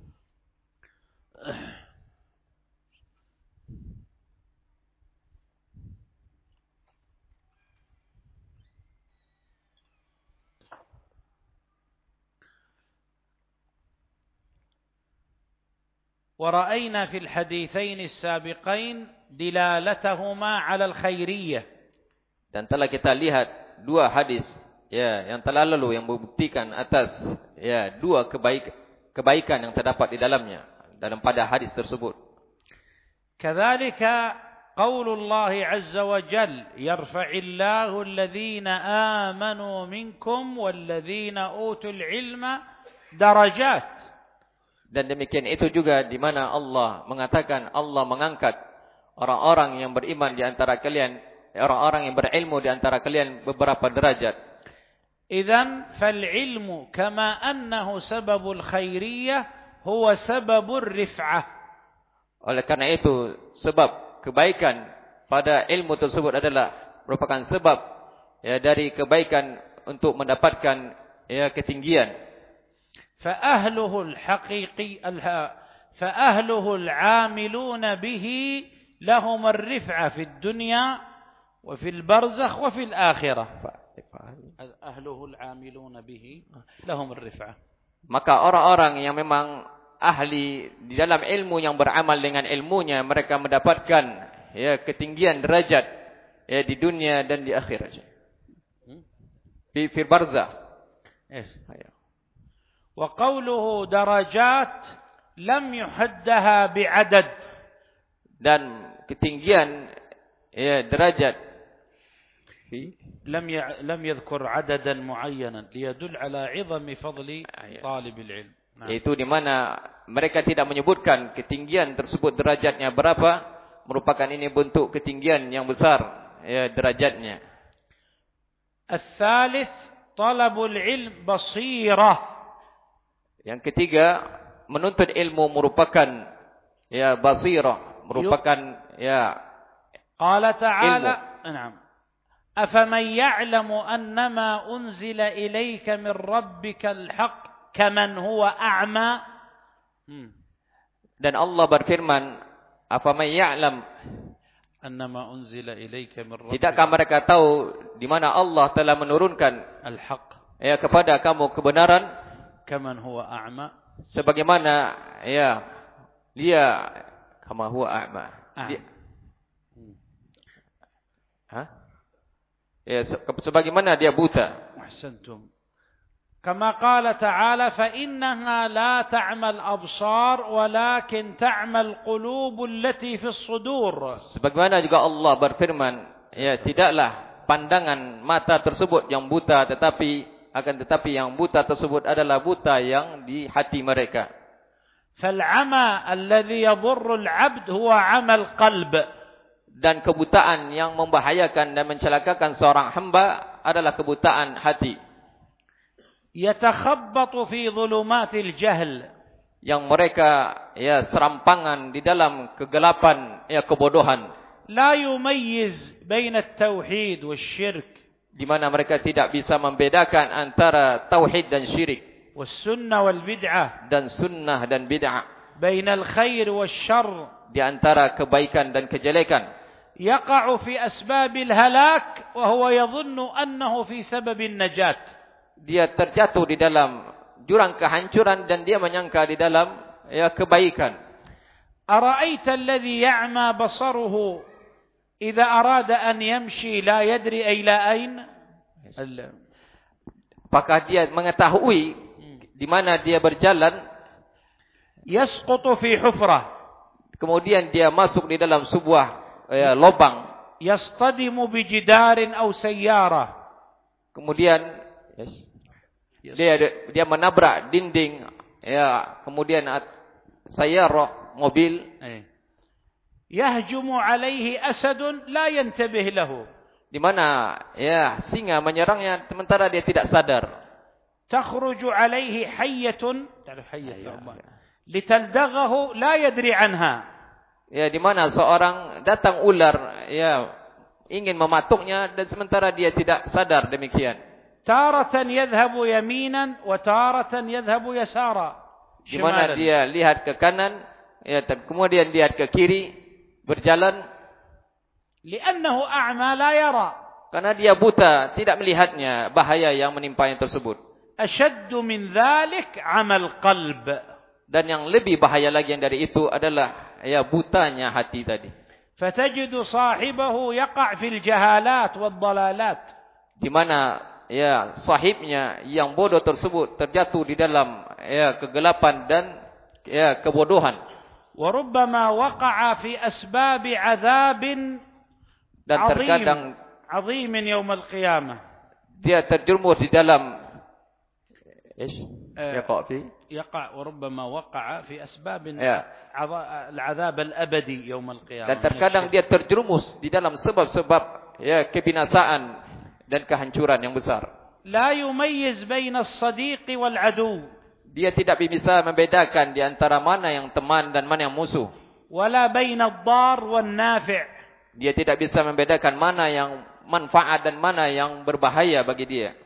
ورأينا في الحديثين السابقين دلالتهما على الخيرية dan telah kita lihat dua hadis ya yang telah lalu yang membuktikan atas ya dua kebaik kebaikan yang terdapat di dalamnya dalam pada hadis tersebut. Kadzalika qaulullah azza wa jal yarfa'illahu alladhina amanu minkum walladhina utul ilma darajat. Dan demikian itu juga di mana Allah mengatakan Allah mengangkat orang-orang yang beriman di antara kalian orang-orang yang berilmu di antara kalian beberapa derajat. Idzan fal ilmu kama annahu sababul khairiyah huwa sababur rif'ah. Oleh karena itu sebab kebaikan pada ilmu tersebut adalah merupakan sebab ya dari kebaikan untuk mendapatkan ya ketinggian. Al-haqiqi fa ahluhu al-amiluna bihi lahum ar-rif'ah fid dunya وفي البرزخ وفي الآخرة أهله العاملون به لهم الرفعة maka orang-orang yang memang ahli di dalam ilmu yang beramal dengan ilmunya mereka mendapatkan ya ketinggian derajat ya di dunia dan di akhirat di fil barzakh yes ya wa qawluhu darajat lam yuhaddaha bi'adad dan ketinggian ya derajat fi لم لم يذكر عددا معينا ليدل على عظم فضل طالب العلم Itu di mana mereka tidak menyebutkan ketinggian tersebut derajatnya berapa merupakan ini bentuk ketinggian yang besar ya derajatnya الثالث طلب العلم بصيرة yang ketiga, menuntut ilmu merupakan ya basirah, merupakan ya. Qala ta'ala, "Na'am. Afaman ya'lamu annama unzila ilayka min rabbika al-haq kaman huwa a'ma?" Hmm. Dan Allah berfirman, "Afaman ya'lam annama unzila ilayka min rabbik?" Tidakkah mereka tahu di mana Allah telah menurunkan al-haq ya kepada kamu kebenaran? kaman huwa a'ma. Sebagaimana ya dia kama huwa a'ma. Dia ha? Ya se sebagaimana dia buta. Ahsantum. Kama qala ta'ala fa innaha la ta'mal absar walakin ta'mal qulub allati fi sudur. Sebagaimana juga Allah berfirman ya tidaklah pandangan mata tersebut yang buta tetapi akan tetapi yang buta tersebut adalah buta yang di hati mereka. Fal-'ama alladhi yadhurru al-'abd huwa 'amal qalb dan kebutaan yang membahayakan dan mencelakakan seorang hamba adalah kebutaan hati. Yatakhabbatu fi dhulumatil jahl yang mereka ya serampangan di dalam kegelapan ya kebodohan. La yumayyiz baina at-tauhid wasyirk di mana mereka tidak bisa membedakan antara tauhid dan syirik. Wal bid'ah. Dan sunnah dan bid'ah. Bainal khair wasyarr di antara kebaikan dan kejelekan. Yaqa'u fi asbabil halak wa huwa yadhunnu annahu fi sababin najat. Dia terjatuh di dalam jurang kehancuran dan dia menyangka di dalam ya kebaikan. Ara'aita alladhi ya'ma basaruhu إذا أراد أن يمشي لا يدري إلى أين apakah dia mengetahui di mana dia berjalan يسقط في حفرة kemudian dia masuk di dalam sebuah ya, lubang yastadimu bijidarin aw sayyara kemudian yes, dia dia menabrak dinding ya kemudian sayyara mobil eh. yahjumu alaihi asadun la yantabih lahu. Di mana ya singa menyerangnya sementara dia tidak sadar. Takhruju alaihi hayyatun ta'rif hayyah litaldaghahu la yadri anha. Ya di mana seorang datang ular ya ingin mematuknya dan sementara dia tidak sadar demikian. Taratan yadhhabu yaminan wa taratan yadhhabu yasara. Di mana dia lihat ke kanan ya kemudian lihat ke kiri berjalan li'annahu a'ma la yara karena dia buta tidak melihatnya bahaya yang menimpa yang tersebut ashaddu min dhalik 'amal qalb dan yang lebih bahaya lagi yang dari itu adalah ya butanya hati tadi. Fatajidu sahibahu yaqa' fil jahalat wad dalalat. Di mana ya sahibnya yang bodoh tersebut terjatuh di dalam ya kegelapan dan ya kebodohan. وربما وقع في أسباب عذاب عظيم عظيم يوم القيامة. dia terjerumus di dalam إيش آه، يقع في يقع وربما وقع في أسباب العذاب الأبدي يوم القيامة. dan terkadang dia terjerumus di dalam sebab-sebab ya kebinasaan dan kehancuran yang besar. لا يميز بين الصديق والعدو. Dia tidak bisa membedakan di antara mana yang teman dan mana yang musuh. Wala bainad dar wan nafi'. Dia tidak bisa membedakan mana yang manfaat dan mana yang berbahaya bagi dia.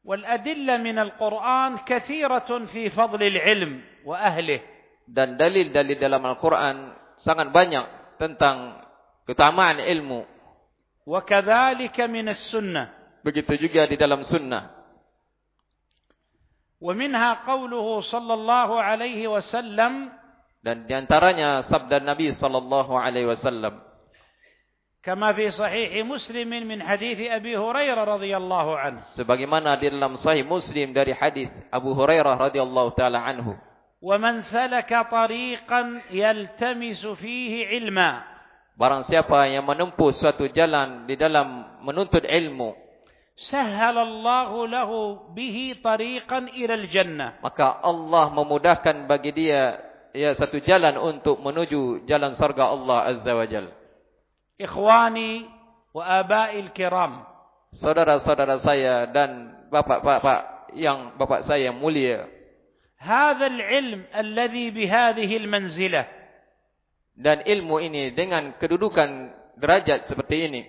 Wal adilla min al-Qur'an katsiratun fi fadl al-'ilm wa ahlihi. Dan dalil-dalil dalam Al-Qur'an sangat banyak tentang keutamaan ilmu. Wa kadzalika min as-sunnah. Begitu juga di dalam sunnah. ومنها قوله صلى الله عليه وسلم dan diantaranya sabda Nabi sallallahu alaihi wasallam. كما في صحيح مسلم من حديث ابي هريره رضي الله عنه. Sebagaimana di dalam sahih muslim dari hadis Abu Hurairah radhiyallahu taala anhu. Wa man salaka tariqan yaltamisu fihi ilma. barang siapa yang menempuh suatu jalan di dalam menuntut ilmu سهل lahu bihi tariqan ila al-jannah. maka Allah memudahkan bagi dia ya satu jalan untuk menuju jalan surga Allah azza wajal ikhwani wa abai alkiram saudara-saudara saya dan bapak-bapak yang bapak saya yang mulia. هذا العلم الذي بهذه المنزله dan ilmu ini dengan kedudukan derajat seperti ini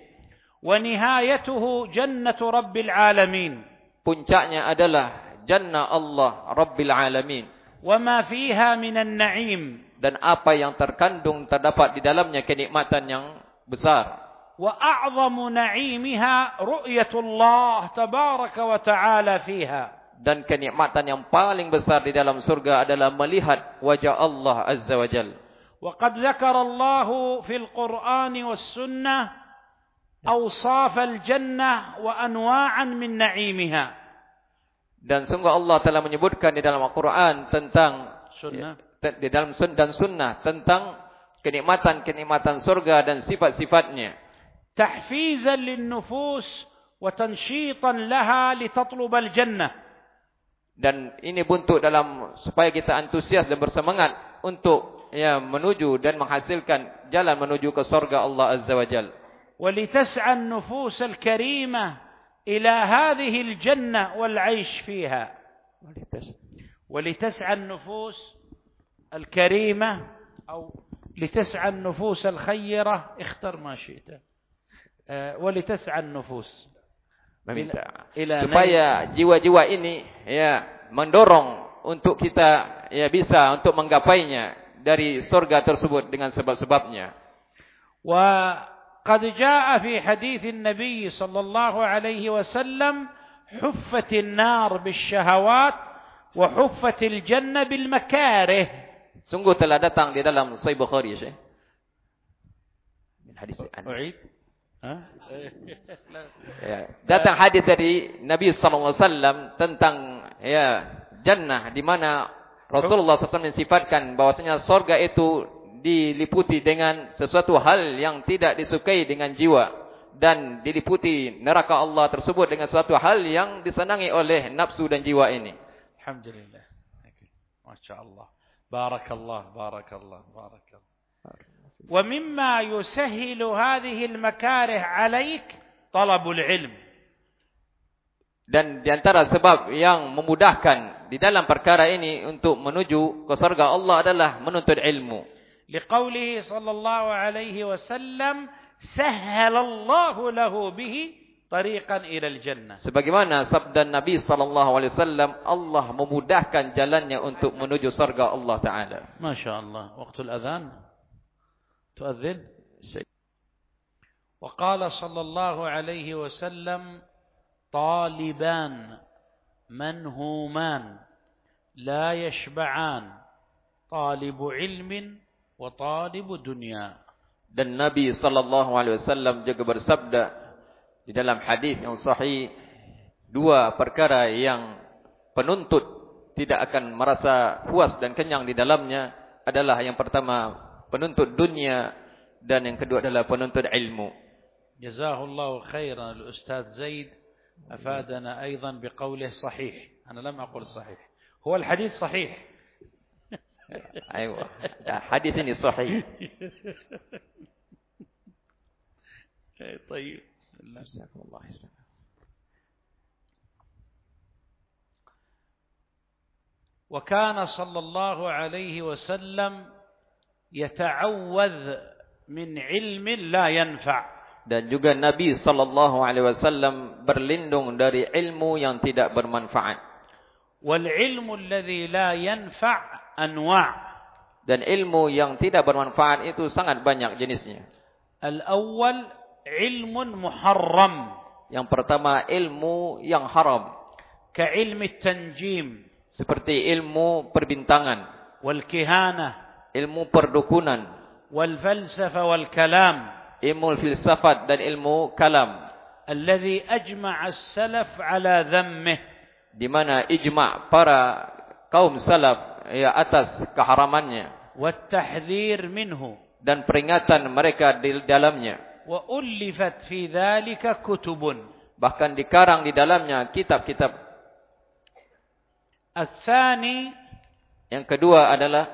wa nihayatuhu jannatu rabbil alamin puncaknya adalah jannah Allah rabbil alamin wa ma fiha minan na'im dan apa yang terkandung terdapat di dalamnya kenikmatan yang besar. Wa a'zamu na'imiha ru'yatullah tabaraka wa ta'ala fiha. Dan kenikmatan yang paling besar di dalam surga adalah melihat wajah Allah Azza wa Jal. Wa qad zakara Allah fil Qur'an was sunnah awsaf al-jannah wa anwa'an min na'imiha. Dan sungguh Allah telah menyebutkan di dalam Al-Quran tentang sunnah. di dalam sun dan sunnah tentang kenikmatan-kenikmatan surga dan sifat-sifatnya. Tahfizan lin-nufus wa tanshitan laha litatlub al-jannah. Dan ini bentuk dalam supaya kita antusias dan bersemangat untuk ya menuju dan menghasilkan jalan menuju ke surga Allah Azza wa Jalla. ولتسعى النفوس الكريمة إلى هذه الجنة والعيش فيها. ولتسعى. النفوس الكريمة أو لتسعى النفوس الخيرة. اختر ما شئت. آه، ولتسعى النفوس إلى supaya jiwa-jiwa ini ya mendorong untuk kita ya bisa untuk menggapainya dari surga tersebut dengan sebab-sebabnya. Wah qad jaa fi hadits an-nabi sallallahu alaihi wasallam huffat an-nar bisyahawat wa huffat al-jannah bil makarih. Sungguh telah datang di dalam Sahih Bukhari ya. Min hadis an. Uid. Ha? ya, datang hadis dari Nabi sallallahu alaihi wasallam tentang ya jannah di mana Rasulullah SAW mensifatkan bahwasanya surga itu diliputi dengan sesuatu hal yang tidak disukai dengan jiwa dan diliputi neraka Allah tersebut dengan sesuatu hal yang disenangi oleh nafsu dan jiwa ini. Alhamdulillah. Masya-Allah. بارك الله بارك الله بارك الله ومما يسهل هذه المكاره عليك طلب العلم dan di antara sebab yang memudahkan di dalam perkara ini untuk menuju ke surga Allah adalah menuntut ilmu. لقوله صلى الله عليه وسلم سهل الله له به طريقا إلى الجنه Sebagaimana sabda Nabi sallallahu alaihi wasallam, Allah memudahkan jalannya untuk menuju surga Allah taala. Masyaallah. Waktu azan. Tuadzin? Wa qala sallallahu alaihi wasallam taliban manhuman la yashba'an طالب علم wa talibud dunya. Dan Nabi sallallahu alaihi wasallam juga bersabda di dalam hadis yang sahih dua perkara yang penuntut tidak akan merasa puas dan kenyang di dalamnya adalah yang pertama penuntut dunia dan yang kedua adalah penuntut ilmu. Jazakallahu khairan al-ustaz zaid afadana aidan biqaulih sahih. Ana lam aqul sahih. Huwa al-hadis sahih. Hadis ini sahih. طيب الله جزاكم الله خيرا وكان صلى الله عليه وسلم يتعوذ من علم لا ينفع dan juga Nabi sallallahu alaihi wasallam berlindung dari ilmu yang tidak bermanfaat wal ilmu alladhi la yanfa' anwa' dan ilmu yang tidak bermanfaat itu sangat banyak jenisnya Al-awwal ilmun muharram. Yang pertama ilmu yang haram. Ka'ilmi tanjim. Seperti ilmu perbintangan. Wal kihana. Ilmu perdukunan. Wal falsafa wal kalam. Ilmu filsafat dan ilmu kalam. Alladhi ajma'a as-salaf ala dhammih. Di mana ijma' para kaum salaf ya atas keharamannya والتحذير minhu. dan peringatan mereka di dalamnya Wa وألفت fi ذلك kutubun. bahkan dikarang di dalamnya kitab-kitab الثاني yang kedua adalah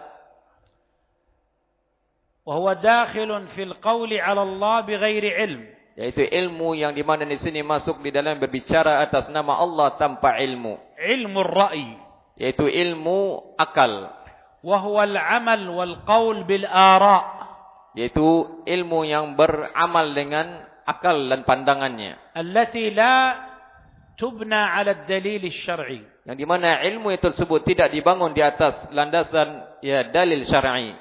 wa huwa dakhilun fil qawli 'ala Allah bighairi ilm. yaitu ilmu yang di mana di sini masuk di dalam berbicara atas nama Allah tanpa ilmu ilmu ar-ra'i yaitu ilmu akal. Wa huwa al-amal wal qaul bil ara' yaitu ilmu yang beramal dengan akal dan pandangannya. Allati la tubna 'ala ad-dalil asy-syar'i yang di mana ilmu itu tersebut tidak dibangun di atas landasan ya dalil syar'i.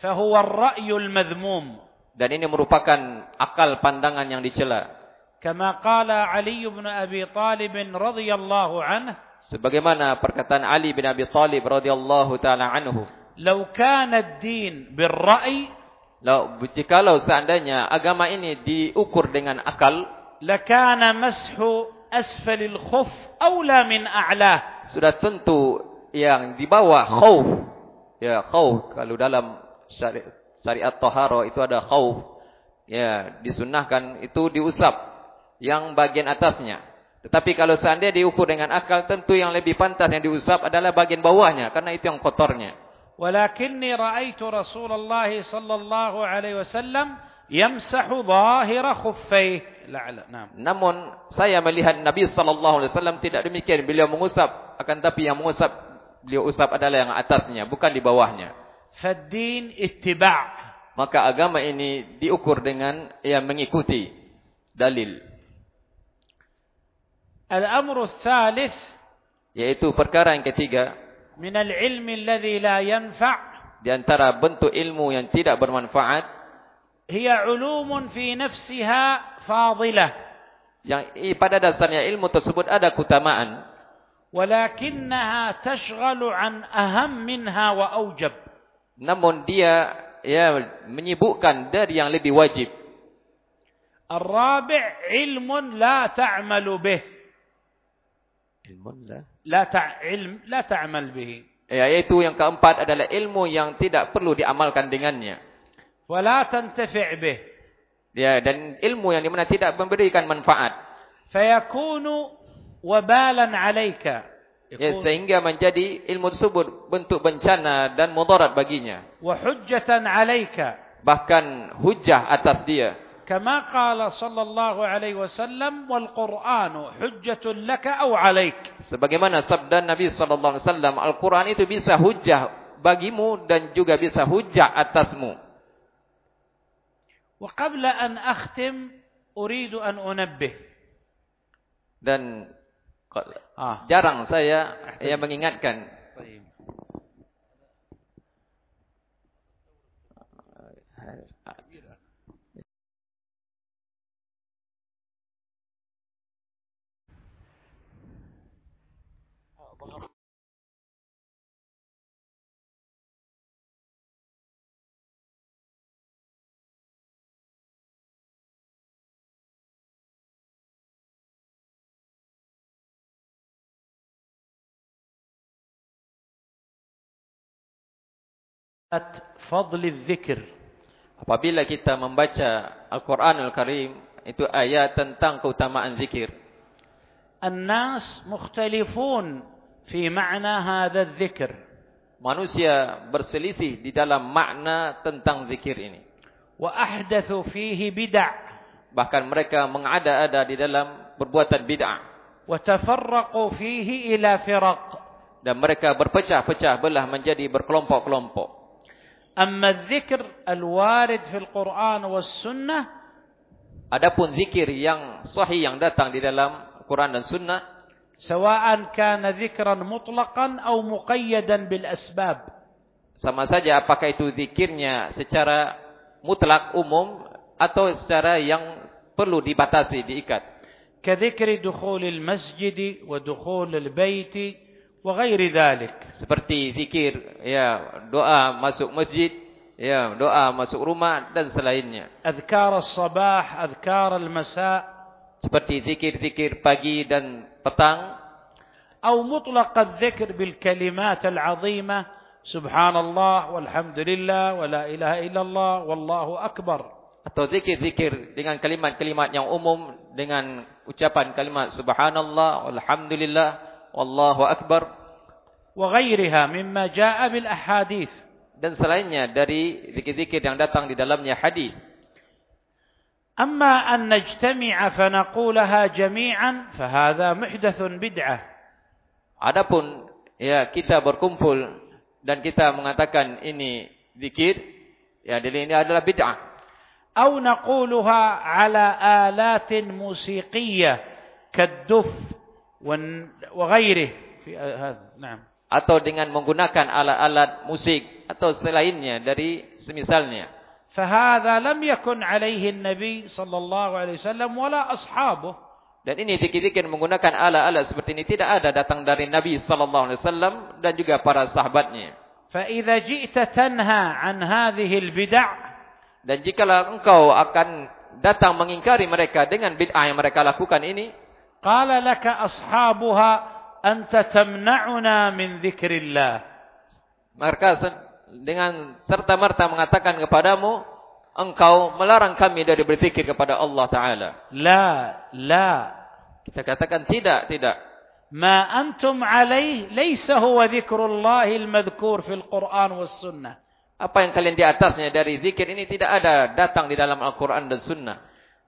Fa huwa ar-ra'yul madhmum. Dan ini merupakan akal pandangan yang dicela. Kama qala ali ibn abi talib radhiyallahu anhu sebagaimana perkataan Ali bin Abi Talib radhiyallahu taala anhu law kana ad-din bir-ra'y Lalu jikalau seandainya agama ini diukur dengan akal, lakana mashu asfalil khuf aula min a'la. Sudah tentu yang di bawah khauf. Ya, khauf kalau dalam syariat syariat tahara itu ada khauf. Ya, disunnahkan itu diusap yang bagian atasnya. Tetapi kalau seandainya diukur dengan akal, tentu yang lebih pantas yang diusap adalah bagian bawahnya, karena itu yang kotornya. Walakinni ra'aitu Rasulullah sallallahu alaihi wasallam yamsahu zahira khuffaih. Namun saya melihat Nabi sallallahu alaihi wasallam tidak demikian beliau mengusap akan tapi yang mengusap beliau usap adalah yang atasnya bukan di bawahnya. Fad-din ittiba'. Maka agama ini diukur dengan yang mengikuti dalil. الأمر الثالث yaitu perkara yang ketiga من العلم الذي لا ينفع di antara bentuk ilmu yang tidak bermanfaat هي علوم في نفسها fadilah. yang pada dasarnya ilmu tersebut ada keutamaan ولكنها تشغل عن أهم منها وأوجب namun dia ya menyibukkan dari yang lebih wajib. الرابع علم لا تعمل به ilmun la la la ta'mal bihi. Ya yaitu yang keempat adalah ilmu yang tidak perlu diamalkan dengannya. Wala tantafi' bih. Ya dan ilmu yang dimana tidak memberikan manfaat. Fayakunu wabalan 'alaika. Ya sehingga menjadi ilmu tersebut bentuk bencana dan mudarat baginya. Wa hujjatan 'alaika. Bahkan hujah atas dia. كما قال صلى الله عليه وسلم والقرآن حجة لك أو عليك sebagaimana sabda Nabi sallallahu alaihi wasallam Al-Qur'an itu bisa hujah bagimu dan juga bisa hujah atasmu وقبل أن أختم أريد أن أنبه dan ah. jarang saya yang mengingatkan at fadli dzikir apabila kita membaca Al-Qur'anul Karim itu ayat tentang keutamaan zikir. Annas mukhtalifun fi ma'na hadha dzikir manusia berselisih di dalam makna tentang zikir ini. Wa ahdathu fihi bid'ah. Bahkan mereka mengada-ada di dalam perbuatan bid'ah. Wa tafarraqu fihi ila firaq. Dan mereka berpecah-pecah belah menjadi berkelompok-kelompok. أما الذكر الوارد في القرآن والسنة Adapun zikir yang sahih yang datang di dalam Quran dan Sunnah سواء كان ذكرا مطلقا أو مقيدا بالأسباب sama saja apakah itu zikirnya secara mutlak umum atau secara yang perlu dibatasi diikat كذكر دخول المسجد ودخول البيت wa ghairi dhalik. Seperti zikir ya doa masuk masjid ya doa masuk rumah dan selainnya. Azkar as-sabah azkar al-masa' seperti zikir-zikir pagi dan petang. Atau mutlaq adh-dhikr bil kalimat al-'azimah. Subhanallah walhamdulillah wala ilaha illallah wallahu akbar. Atau zikir-zikir dengan kalimat-kalimat yang umum dengan ucapan kalimat subhanallah walhamdulillah. والله أكبر وغيرها مما جاء بالأحاديث dan selainnya dari zikir-zikir yang datang di dalamnya hadis. أما أن نجتمع فنقولها جميعا فهذا محدث بدعة adapun ya kita berkumpul dan kita mengatakan ini zikir ya dari ini adalah bid'ah. أو نقولها على آلات موسيقية كالدف وغيره في هذا نعم atau dengan menggunakan alat-alat musik atau selainnya dari semisalnya فهذا لم يكن عليه النبي صلى الله عليه وسلم ولا أصحابه dan ini dikit-dikit menggunakan alat-alat seperti ini tidak ada datang dari Nabi sallallahu alaihi wasallam dan juga para sahabatnya. فإذا جئت تنهى عن هذه البدع dan jikalau engkau akan datang mengingkari mereka dengan bid'ah yang mereka lakukan ini, qala laka ashabuha anta tamna'una min dzikrillah. Maka dengan serta-merta mengatakan kepadamu, engkau melarang kami dari berzikir kepada Allah Taala. La, la. Kita katakan tidak, tidak. Ma antum alaih laysa huwa dzikrullahil madhkur fil Qur'an was sunnah. apa yang kalian di atasnya dari zikir ini tidak ada datang di dalam Al-Quran dan Sunnah.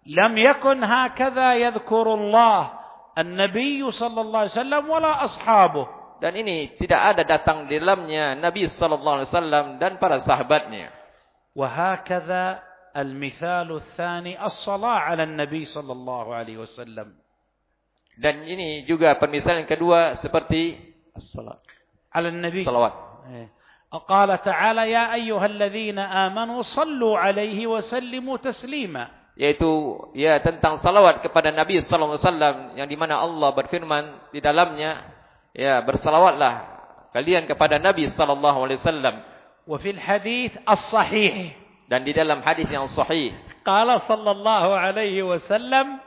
Lam yakun hakadha yadhkurullah an-nabiy sallallahu alaihi wasallam wala ashabuh. Dan ini tidak ada datang di dalamnya Nabi sallallahu alaihi wasallam dan para sahabatnya. Wa hakadha al-mithal ats-tsani as-salah 'ala an-nabi sallallahu alaihi wasallam. Dan ini juga permisalan kedua seperti as-salat 'ala an-nabi. Salawat. Eh. قال تعالى يا أيها الذين آمنوا صلوا عليه وسلموا تسليما yaitu ya tentang salawat kepada Nabi sallallahu alaihi wasallam yang di mana Allah berfirman di dalamnya ya bersalawatlah kalian kepada Nabi sallallahu alaihi wasallam. Wa fil hadits as-sahih. Dan di dalam hadis yang sahih. Qala sallallahu alaihi wasallam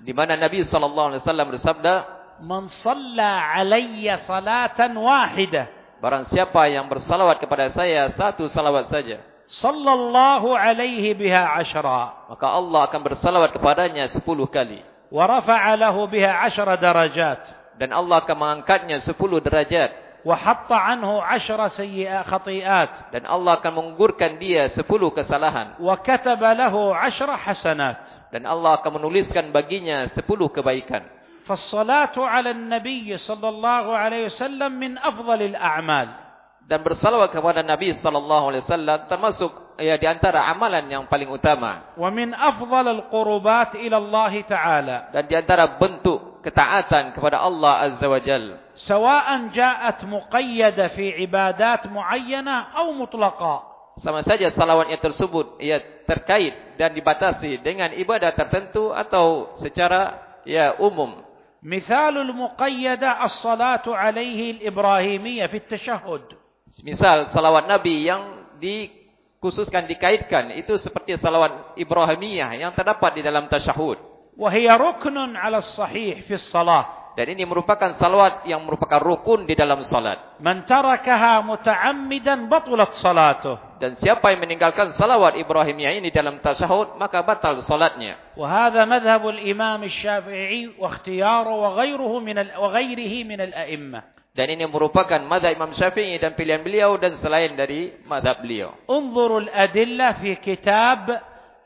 di mana Nabi sallallahu alaihi wasallam bersabda man shalla alayya salatan wahidah Barang siapa yang bersalawat kepada saya satu salawat saja Sallallahu alaihi biha ashra. Maka Allah akan bersalawat kepadanya sepuluh kali. Wa rafa'a lahu biha ashra darajat. Dan Allah akan mengangkatnya sepuluh derajat. Wa hatta anhu ashra sayyi'at khati'at. Dan Allah akan menggugurkan dia sepuluh kesalahan. Wa kataba lahu ashra hasanat. Dan Allah akan menuliskan baginya sepuluh kebaikan. فالصلاة على النبي صلى الله عليه وسلم من أفضل الأعمال dan bersalawat kepada Nabi sallallahu alaihi wasallam termasuk ya di antara amalan yang paling utama. Wa min al-qurbat ila Allah taala. Dan di antara bentuk ketaatan kepada Allah azza wa jall. Sawa'an ja'at muqayyada fi ibadat muayyana aw mutlaqa. Sama saja salawat yang tersebut ia terkait dan dibatasi dengan ibadah tertentu atau secara ya umum. Misalul muqayyada as-salatu alaihi al-ibrahimiyah fi at-tashahhud. Misal salawat Nabi yang dikhususkan, dikaitkan. Itu seperti salawat Ibrahimiyah yang terdapat di dalam tashahud. Wahia ruknun ala sahih fi salat. Dan ini merupakan salawat yang merupakan rukun di dalam salat. Man tarakaha muta'ammidan batulat salatuh. Dan siapa yang meninggalkan salawat Ibrahimiyah ini dalam tasyahud, maka batal salatnya. Wahada madhabul imam syafi'i wa ikhtiyaru wa ghayruhu minal, wa ghayrihi minal a'immah. Dan ini merupakan mazhab Imam Syafi'i dan pilihan beliau dan selain dari mazhab beliau. Unzurul adillah fi kitab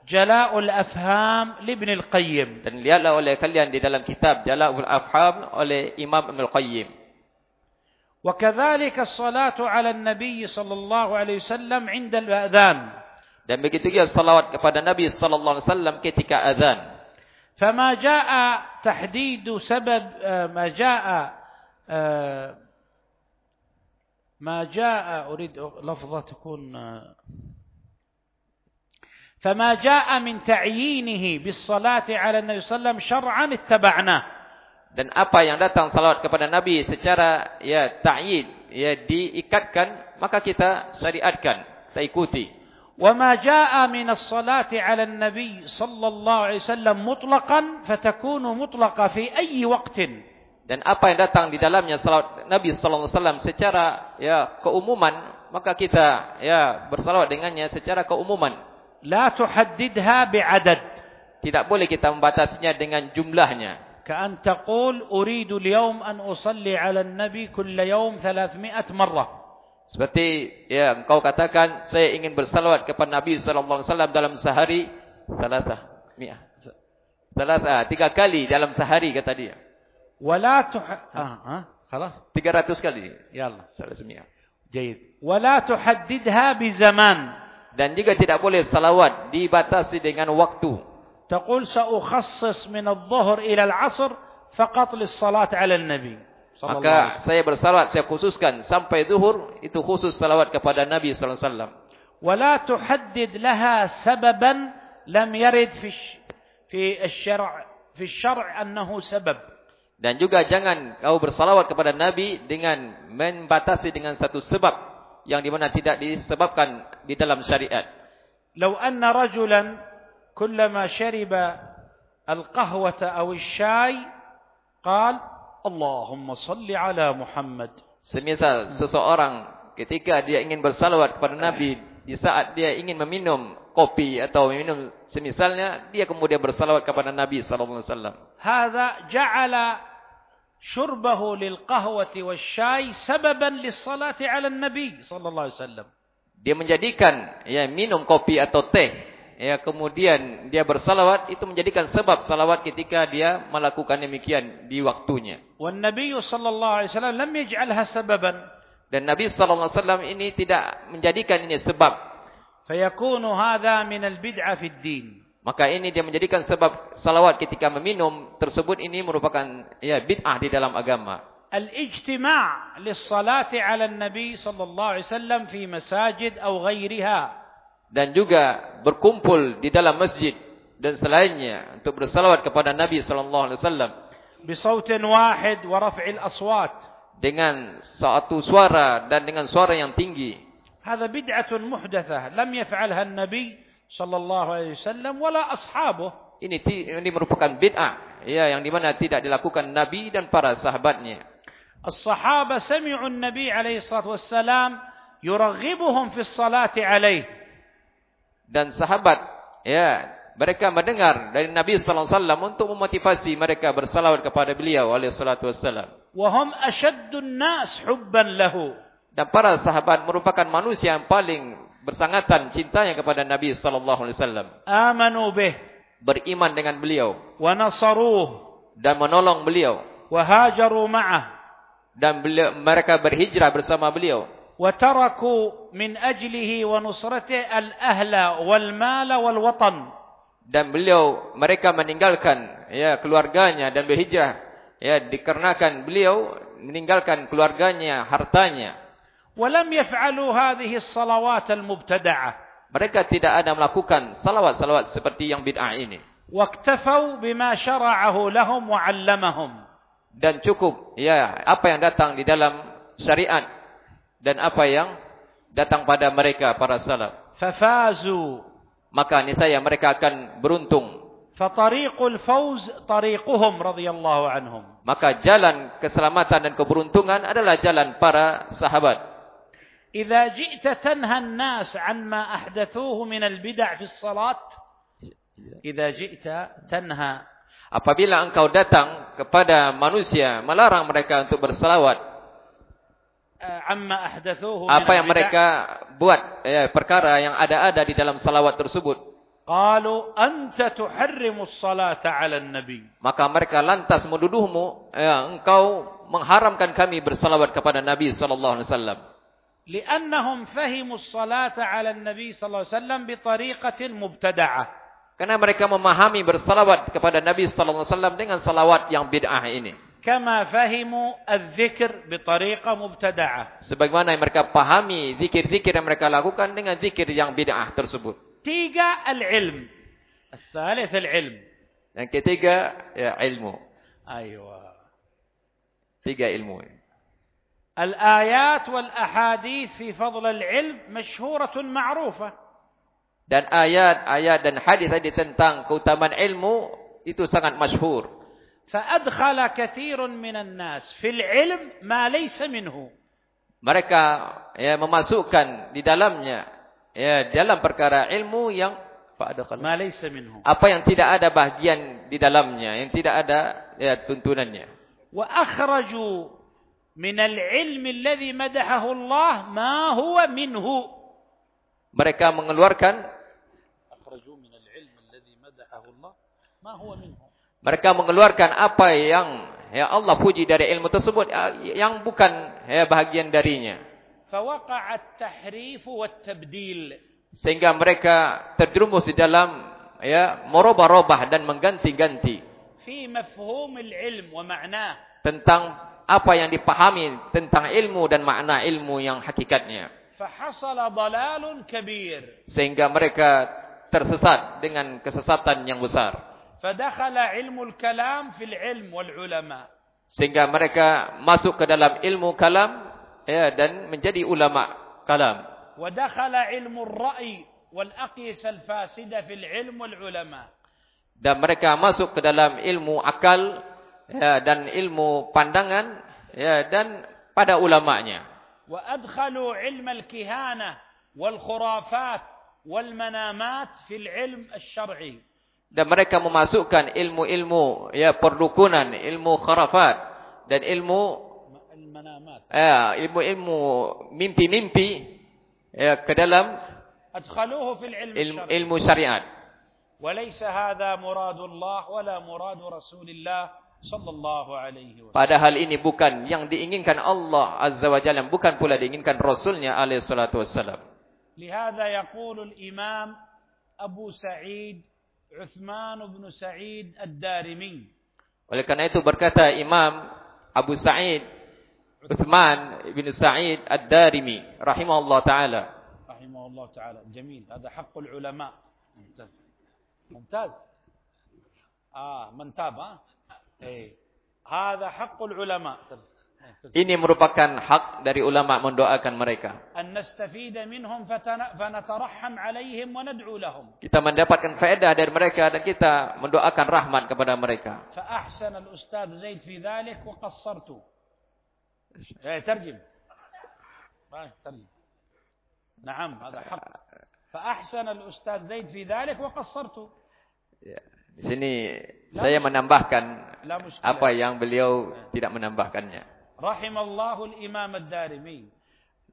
Jala'ul Afham Ibn Al-Qayyim. Dan lihatlah oleh kalian di dalam kitab Jala'ul Afham oleh Imam Ibn Al-Qayyim. وكذلك الصلاة على النبي صلى الله عليه وسلم عند الأذان. Dan begitu juga salawat kepada Nabi sallallahu alaihi wasallam ketika azan. فما جاء تحديد سبب ما جاء ما جاء أريد لفظة تكون فما جاء من تعيينه بالصلاة على النبي صلى الله عليه وسلم شرعا اتبعناه. Dan apa yang datang salawat kepada Nabi secara ya ta'yid ya diikatkan maka kita syariatkan kita ikuti. وما جاء من الصلاة على النبي صلى الله عليه وسلم مطلقا فتكون مطلقة في أي وقت dan apa yang datang di dalamnya salawat Nabi sallallahu alaihi wasallam secara ya keumuman maka kita ya bersalawat dengannya secara keumuman. La tuhaddidha bi'adad. Tidak boleh kita membatasnya dengan jumlahnya. Kaan taqul uridu al-yawm an usalli 'ala an-nabi kull yawm 300 marrah. Seperti ya engkau katakan saya ingin bersalawat kepada Nabi sallallahu alaihi wasallam dalam sehari 300 300 tiga kali dalam sehari kata dia. ولا تح... آه آه خلاص 300 kali يلا salatah جيد ولا تحددها بزمان dan juga tidak boleh salawat dibatasi dengan waktu تقول سأخصص من الظهر إلى العصر فقط للصلاة على النبي maka saya bersalawat saya khususkan sampai zuhur itu khusus salawat kepada Nabi sallallahu alaihi wasallam ولا تحدد لها سببا لم يرد في في الشرع في الشرع أنه سبب Dan juga jangan kau bersalawat kepada Nabi dengan membatasi dengan satu sebab yang dimana tidak disebabkan di dalam syariat. Lau anna rajulan kullama syariba al-qahwata aw asy-syai qal Allahumma salli ala Muhammad. Semisal seseorang ketika dia ingin bersalawat kepada Nabi di saat dia ingin meminum kopi atau meminum semisalnya dia kemudian bersalawat kepada Nabi sallallahu alaihi wasallam. Hadza ja'ala shurbahu lil qahwati wasyai sababan lis-salati 'ala Nabi sallallahu alaihi wasallam. Dia menjadikan ya minum kopi atau teh ya kemudian dia bersalawat itu menjadikan sebab salawat ketika dia melakukan demikian di waktunya. Wan Nabi sallallahu alaihi wasallam lam yaj'alha sababan. Dan Nabi sallallahu alaihi wasallam ini tidak menjadikan ini sebab. Fayakunu hadza min al-bid'ah fi din Maka ini dia menjadikan sebab salawat ketika meminum tersebut ini merupakan ya bid'ah di dalam agama. Al-ijtima' lis-salati 'ala an-nabi sallallahu alaihi wasallam fi masajid aw ghairiha. Dan juga berkumpul di dalam masjid dan selainnya untuk bersalawat kepada Nabi sallallahu alaihi wasallam bi sautin wahid wa raf'il aswat dengan satu suara dan dengan suara yang tinggi. Hada bid'atun muhdathah, lam yaf'alha an-nabi sallallahu alaihi wasallam wala ashhabuh. Ini ini merupakan bid'ah ya yang di mana tidak dilakukan nabi dan para sahabatnya. As-sahaba sami'u an-nabi alaihi salatu wassalam yuraghibuhum fi as-salati alaihi. Dan sahabat ya mereka mendengar dari Nabi sallallahu alaihi wasallam untuk memotivasi mereka bersalawat kepada beliau alaihi salatu wassalam. وهم أشد الناس حبا له dan para sahabat merupakan manusia yang paling bersangatan cintanya kepada Nabi sallallahu alaihi wasallam آمنوا به beriman dengan beliau ونصروه dan menolong beliau وهاجروا معه dan beliau, mereka berhijrah bersama beliau وتركوا من أجله ونصرته الأهل والمال والوطن dan beliau mereka meninggalkan ya keluarganya dan berhijrah ya dikarenakan beliau meninggalkan keluarganya hartanya. Walam yaf'alu hadhihi as-salawat al-mubtada'ah. Mereka tidak ada melakukan salawat-salawat seperti yang bid'ah ini. Waktafau bima syara'ahu lahum wa 'allamahum. Dan cukup ya apa yang datang di dalam syariat dan apa yang datang pada mereka para salaf. Fafazu. Maka niscaya mereka akan beruntung. Fatariqul fawz tariquhum radhiyallahu anhum. Maka jalan keselamatan dan keberuntungan adalah jalan para sahabat. Idza ji'ta tanha an-nas 'an ma ahdathuhu min al-bid'ah fi as-salat. Idza ji'ta tanha Apabila engkau datang kepada manusia melarang mereka untuk berselawat. Apa yang mereka buat ya, perkara yang ada-ada di dalam selawat tersebut. Qalu anta tuharrimu salata 'ala nabi Maka mereka lantas menuduhmu, ya, engkau mengharamkan kami bersalawat kepada Nabi sallallahu alaihi wasallam. Li'annahum fahimu salata 'ala nabi sallallahu alaihi wasallam bi tariqatin mubtada'ah. Karena mereka memahami bersalawat kepada Nabi sallallahu alaihi wasallam dengan salawat yang bid'ah ini. Kama fahimu adz-dzikr bi tariqah mubtada'ah. Sebagaimana mereka pahami zikir-zikir yang mereka lakukan dengan zikir yang bid'ah tersebut. Tiga al-ilm. الثالث العلم. Yang ketiga ya ilmu. أيوة. Tiga ilmu. الآيات والأحاديث في فضل العلم مشهورة معروفة. Dan ayat-ayat dan hadis tadi tentang keutamaan ilmu itu sangat masyhur. فأدخل كثير من الناس في العلم ما ليس منه. Mereka ya memasukkan di dalamnya ya dalam perkara ilmu yang apa yang tidak ada bahagian di dalamnya yang tidak ada ya, tuntunannya. Wa akhraju min al-ilm alladhi madahahu Allah ma huwa minhu. Mereka mengeluarkan akhraju min al-ilm alladhi madahahu Allah ma huwa minhu. mereka mengeluarkan apa yang ya Allah puji dari ilmu tersebut ya, yang bukan ya, bahagian darinya فوقع التحريف والتبديل. Sehingga mereka terjerumus di dalam ya merubah-rubah dan mengganti-ganti. في مفهوم العلم ومعناه. Tentang apa yang dipahami tentang ilmu dan makna ilmu yang hakikatnya. فحصل ضلال كبير. Sehingga mereka tersesat dengan kesesatan yang besar. فدخل علم الكلام في العلم والعلماء. Sehingga mereka masuk ke dalam ilmu kalam ya dan menjadi ulama kalam. Wadakhala ilmu ar-ra'i wal aqis al-fasida fil ilm wal ulama dan mereka masuk ke dalam ilmu akal ya dan ilmu pandangan ya dan pada ulamanya. Wa adkhalu ilm al-kihana wal khurafat wal manamat fil ilm asy-syar'i dan mereka memasukkan ilmu-ilmu ya perdukunan ilmu khurafat dan ilmu ya, ilmu-ilmu mimpi-mimpi ya, ke dalam adkhaluhu fil ilmu syariat. Wa hadha muradullah wa murad rasulillah sallallahu alaihi wasallam. Padahal ini bukan yang diinginkan Allah Azza wa Jalla, bukan pula diinginkan rasulnya alaihi salatu wasallam. Lihadha yaqulu al-Imam Abu Sa'id Uthman bin Sa'id Ad-Darimi. Oleh karena itu berkata Imam Abu Sa'id Uthman bin Sa'id Ad-Darimi rahimahullah taala. Rahimahullah taala. Jamil. Hada hak ulama. Mumtaz. Mumtaz. Ah, mantab ah. Eh. Hada hak ulama. Ini merupakan hak dari ulama mendoakan mereka. Kita mendapatkan faedah dari mereka dan kita mendoakan rahmat kepada mereka. Fa ahsan al-ustad Zaid fi dhalik wa qassartu. Eh terjem. Baik, terjem. Naam, hada hak. Fa ahsan al-ustad Zaid fi dhalik wa qassartu. Ya. Di sini saya menambahkan apa yang beliau tidak menambahkannya. Rahimallahu al-Imam ad-Darimi.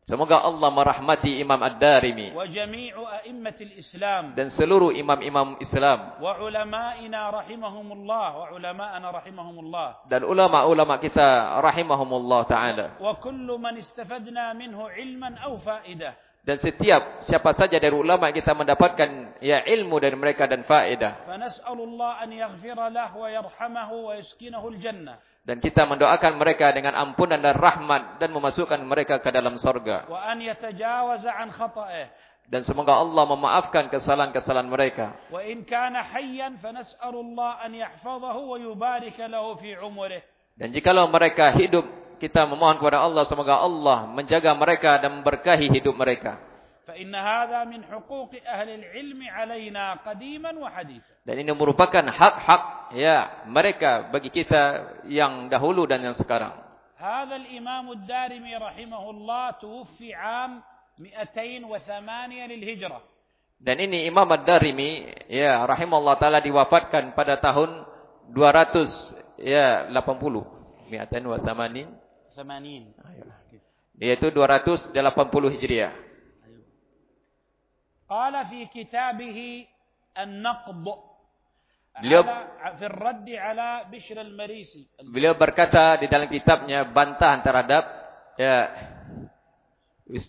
Semoga Allah merahmati Imam Ad-Darimi. Wa jami'u a'immatil Islam. Dan seluruh imam-imam Islam. Wa ulama'ina rahimahumullah. Wa ulama'ana rahimahumullah. Dan ulama-ulama kita rahimahumullah ta'ala. Wa kullu man istafadna minhu ilman aw fa'idah. Dan setiap siapa saja dari ulama kita mendapatkan ya ilmu dari mereka dan faedah. Fa nas'alullah an yaghfira lahu wa yarhamahu wa yaskinahu al-jannah. Dan kita mendoakan mereka dengan ampunan dan rahmat dan memasukkan mereka ke dalam surga. Dan semoga Allah memaafkan kesalahan-kesalahan mereka. Dan jikalau mereka hidup, kita memohon kepada Allah semoga Allah menjaga mereka dan memberkahi hidup mereka. فإن هذا من حقوق أهل العلم علينا قديما وحديثا. Dan ini merupakan hak-hak ya mereka bagi kita yang dahulu dan yang sekarang. هذا الإمام الدارمي رحمه الله توفي عام 208 للهجرة. Dan ini Imam Ad-Darimi ya rahimahullah taala diwafatkan pada tahun 200 ya 80 280 80 yaitu 280 Hijriah. قال في كتابه النقض beliau في الرد على بشر المريسي beliau berkata di dalam kitabnya bantahan terhadap ya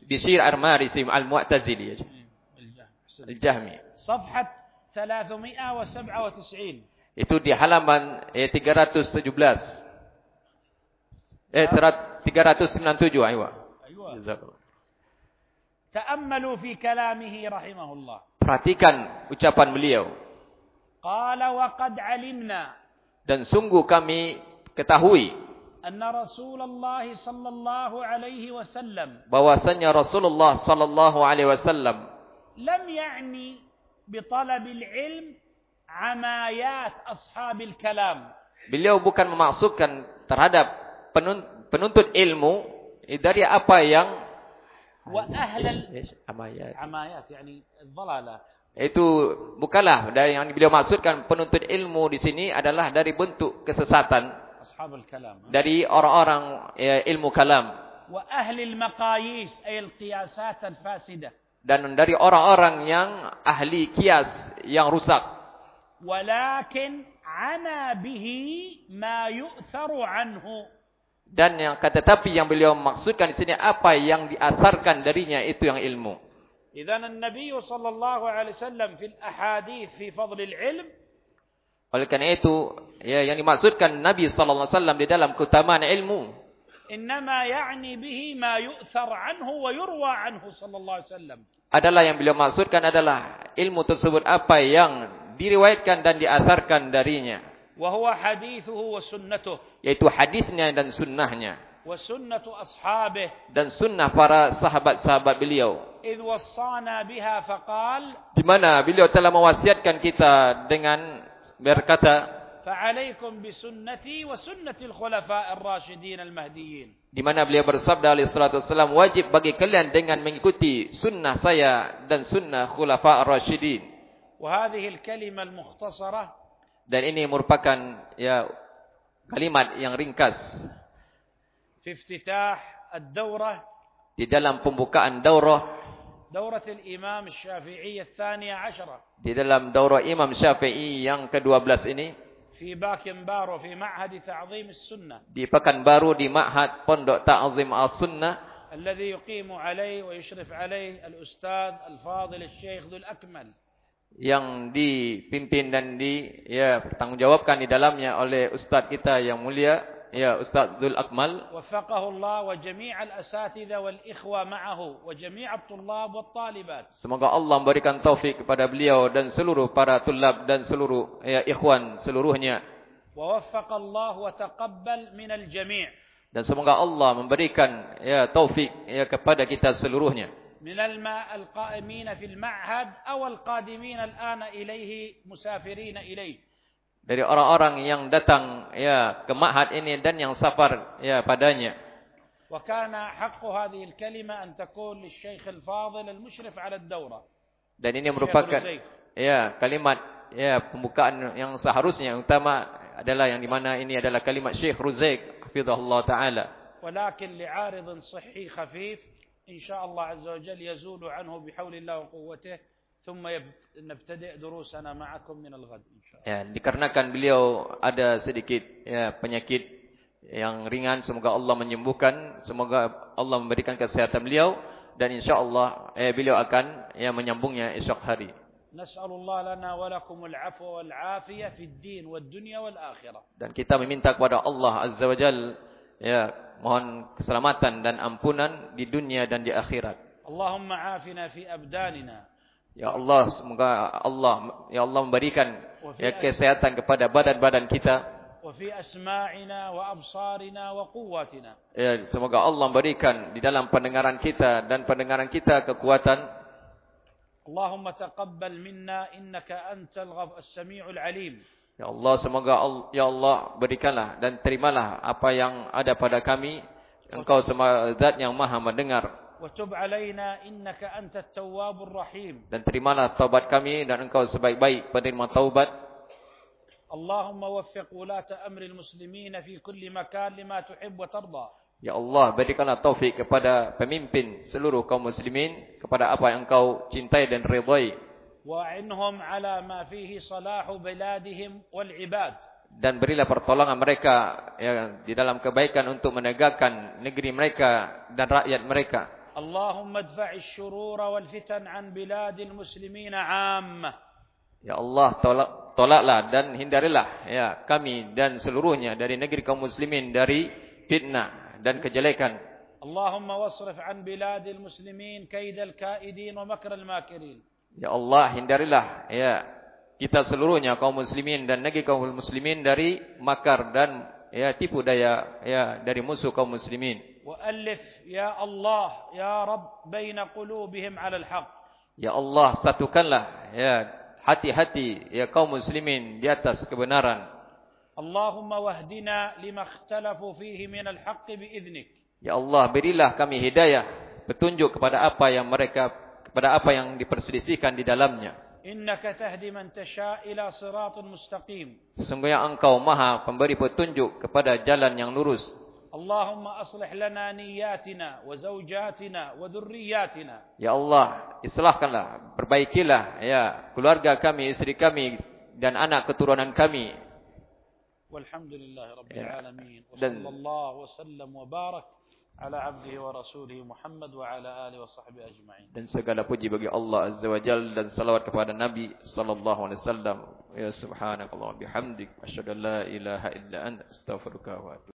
Bishr al-Marisi al-Mu'tazili al-Jahmi صفحة 397 itu di halaman eh, 317 eh 397 aywa aywa تأملوا Ta'ammalu fi kalamihi rahimahullah. Perhatikan ucapan beliau. Qala wa qad alimna. Dan sungguh kami ketahui. Anna Rasulullah sallallahu alaihi wasallam. Bahwasanya Rasulullah sallallahu alaihi wasallam. Lam ya'ni bi talab ilm amayat ashab kalam. Beliau bukan memaksudkan terhadap penuntut ilmu dari apa yang وأهل ال- amayat عمايات يعني الضلالات itu bukanlah dari yang beliau maksudkan penuntut ilmu di sini adalah dari bentuk kesesatan أصحاب الكلام dari orang-orang ya, ilmu kalam وأهل المقاييس أي القياسات الفاسدة dan dari orang-orang yang ahli kias yang rusak ولكن عنا به ما يؤثر عنه dan yang kata tapi yang beliau maksudkan di sini apa yang diasarkan darinya itu yang ilmu. Idzan an-nabiy sallallahu alaihi wasallam fil ahadits fi fadl al-ilm. Oleh karena itu ya yang dimaksudkan Nabi sallallahu alaihi wasallam di dalam keutamaan ilmu. Innama ya'ni bihi ma yu'thar anhu wa yurwa anhu sallallahu alaihi wasallam. Adalah yang beliau maksudkan adalah ilmu tersebut apa yang diriwayatkan dan diasarkan darinya. وهو حديثه وسنته yaitu hadisnya dan sunnahnya وسنة أصحابه dan sunnah para sahabat-sahabat beliau إذ وصانا بها فقال di mana beliau telah mewasiatkan kita dengan berkata فعليكم بسنتي وسنة الخلفاء الراشدين المهديين di mana beliau bersabda alaihi salatu wasallam wajib bagi kalian dengan mengikuti sunnah saya dan sunnah khulafa ar-rasyidin وهذه الكلمة المختصرة dan ini merupakan ya kalimat yang ringkas في افتتاح الدورة di dalam pembukaan daurah دورة الإمام الشافعي الثانية عشرة di dalam daurah Imam Syafi'i yang ke-12 ini في باكنبارو في معهد تعظيم السنة di Pekanbaru di Ma'had Pondok Ta'zim As-Sunnah الذي يقيم عليه ويشرف عليه الأستاذ الفاضل الشيخ ذو الأكمل yang dipimpin dan di ya pertanggungjawabkan di dalamnya oleh ustaz kita yang mulia ya ustaz Abdul Akmal. Wafaqahu Allah wa jami' al-asatidha wal ikhwa ma'ahu wa jami' at-tullab wat talibat. Semoga Allah memberikan taufik kepada beliau dan seluruh para tulab dan seluruh ya ikhwan seluruhnya. Wa waffaq Allah wa taqabbal min al-jami' dan semoga Allah memberikan ya taufik ya kepada kita seluruhnya. من الماء القائمين في المعهد أو القادمين الآن إليه مسافرين إليه dari orang-orang yang datang ya ke ma'had ini dan yang safar ya padanya وكان حق هذه الكلمة أن تكون للشيخ الفاضل المشرف على الدورة dan ini merupakan ya kalimat ya pembukaan yang seharusnya yang utama adalah yang di mana ini adalah kalimat Syekh Ruzaik hafizahullah taala ولكن لعارض صحي خفيف إن شاء الله عز وجل يزول عنه بحول الله وقوته ثم يبت- نبتدئ دروسنا معكم من الغد إن شاء الله Ya, dikarenakan beliau ada sedikit ya, penyakit yang ringan, semoga Allah menyembuhkan, semoga Allah memberikan kesehatan beliau dan insyaallah eh, beliau akan ya menyambungnya esok hari. نسأل الله لنا ولكم العفو والعافية في الدين والدنيا والآخرة Dan kita meminta kepada Allah Azza wa Jal ya mohon keselamatan dan ampunan di dunia dan di akhirat. اللهم عافنا في أبداننا Ya Allah, semoga Allah ya Allah memberikan ya kesehatan kepada badan-badan kita. وفي أسماعنا وأبصارنا وقواتنا Ya, semoga Allah memberikan di dalam pendengaran kita dan pendengaran kita kekuatan اللهم تقبل منا إنك أنت الغف السميع العليم Ya Allah semoga Ya Allah berikanlah dan terimalah apa yang ada pada kami. Engkau semazat yang maha mendengar. Dan terimalah taubat kami dan engkau sebaik-baik penerima taubat. Allahumma waffiq ulata amri al-muslimin fi kulli makan lima tuhib wa tarda. Ya Allah, berikanlah taufik kepada pemimpin seluruh kaum muslimin kepada apa yang engkau cintai dan redai. وعنهم على ما فيه صلاح بلادهم والعباد Dan berilah pertolongan mereka ya, di dalam kebaikan untuk menegakkan negeri mereka dan rakyat mereka. اللهم ادفع الشرور والفتن عن بلاد المسلمين عامة Ya Allah, tolak, tolaklah dan hindarilah ya kami dan seluruhnya dari negeri kaum muslimin dari fitnah dan kejelekan. اللهم واصرف عن بلاد المسلمين كيد الكائدين ومكر الماكرين Ya Allah hindarilah ya kita seluruhnya kaum muslimin dan negeri kaum muslimin dari makar dan ya tipu daya ya dari musuh kaum muslimin. Wa alif ya Allah ya Rabb baina qulubihim 'ala al-haq. Ya Allah satukanlah ya hati-hati ya kaum muslimin di atas kebenaran. Allahumma wahdina lima ikhtalafu fihi min al-haq bi idznik. Ya Allah berilah kami hidayah petunjuk kepada apa yang mereka kepada apa yang diperselisihkan di dalamnya. Innaka tahdi man tasha' ila siratal mustaqim. Sesungguhnya Engkau Maha pemberi petunjuk kepada jalan yang lurus. Allahumma aslih lana niyyatina wa zawjatina wa dhurriyyatina. Ya Allah, islahkanlah, perbaikilah ya keluarga kami, istri kami dan anak keturunan kami. Walhamdulillahirabbil ya. alamin. Wa sallallahu wa sallam wa barak ala abdihi wa rasulihi Muhammad wa ala alihi wa sahbihi ajma'in. Dan segala puji bagi Allah Azza wa Jalla dan salawat kepada Nabi sallallahu alaihi wasallam. Ya subhanakallah bihamdik asyhadu an la ilaha illa anta astaghfiruka wa atubu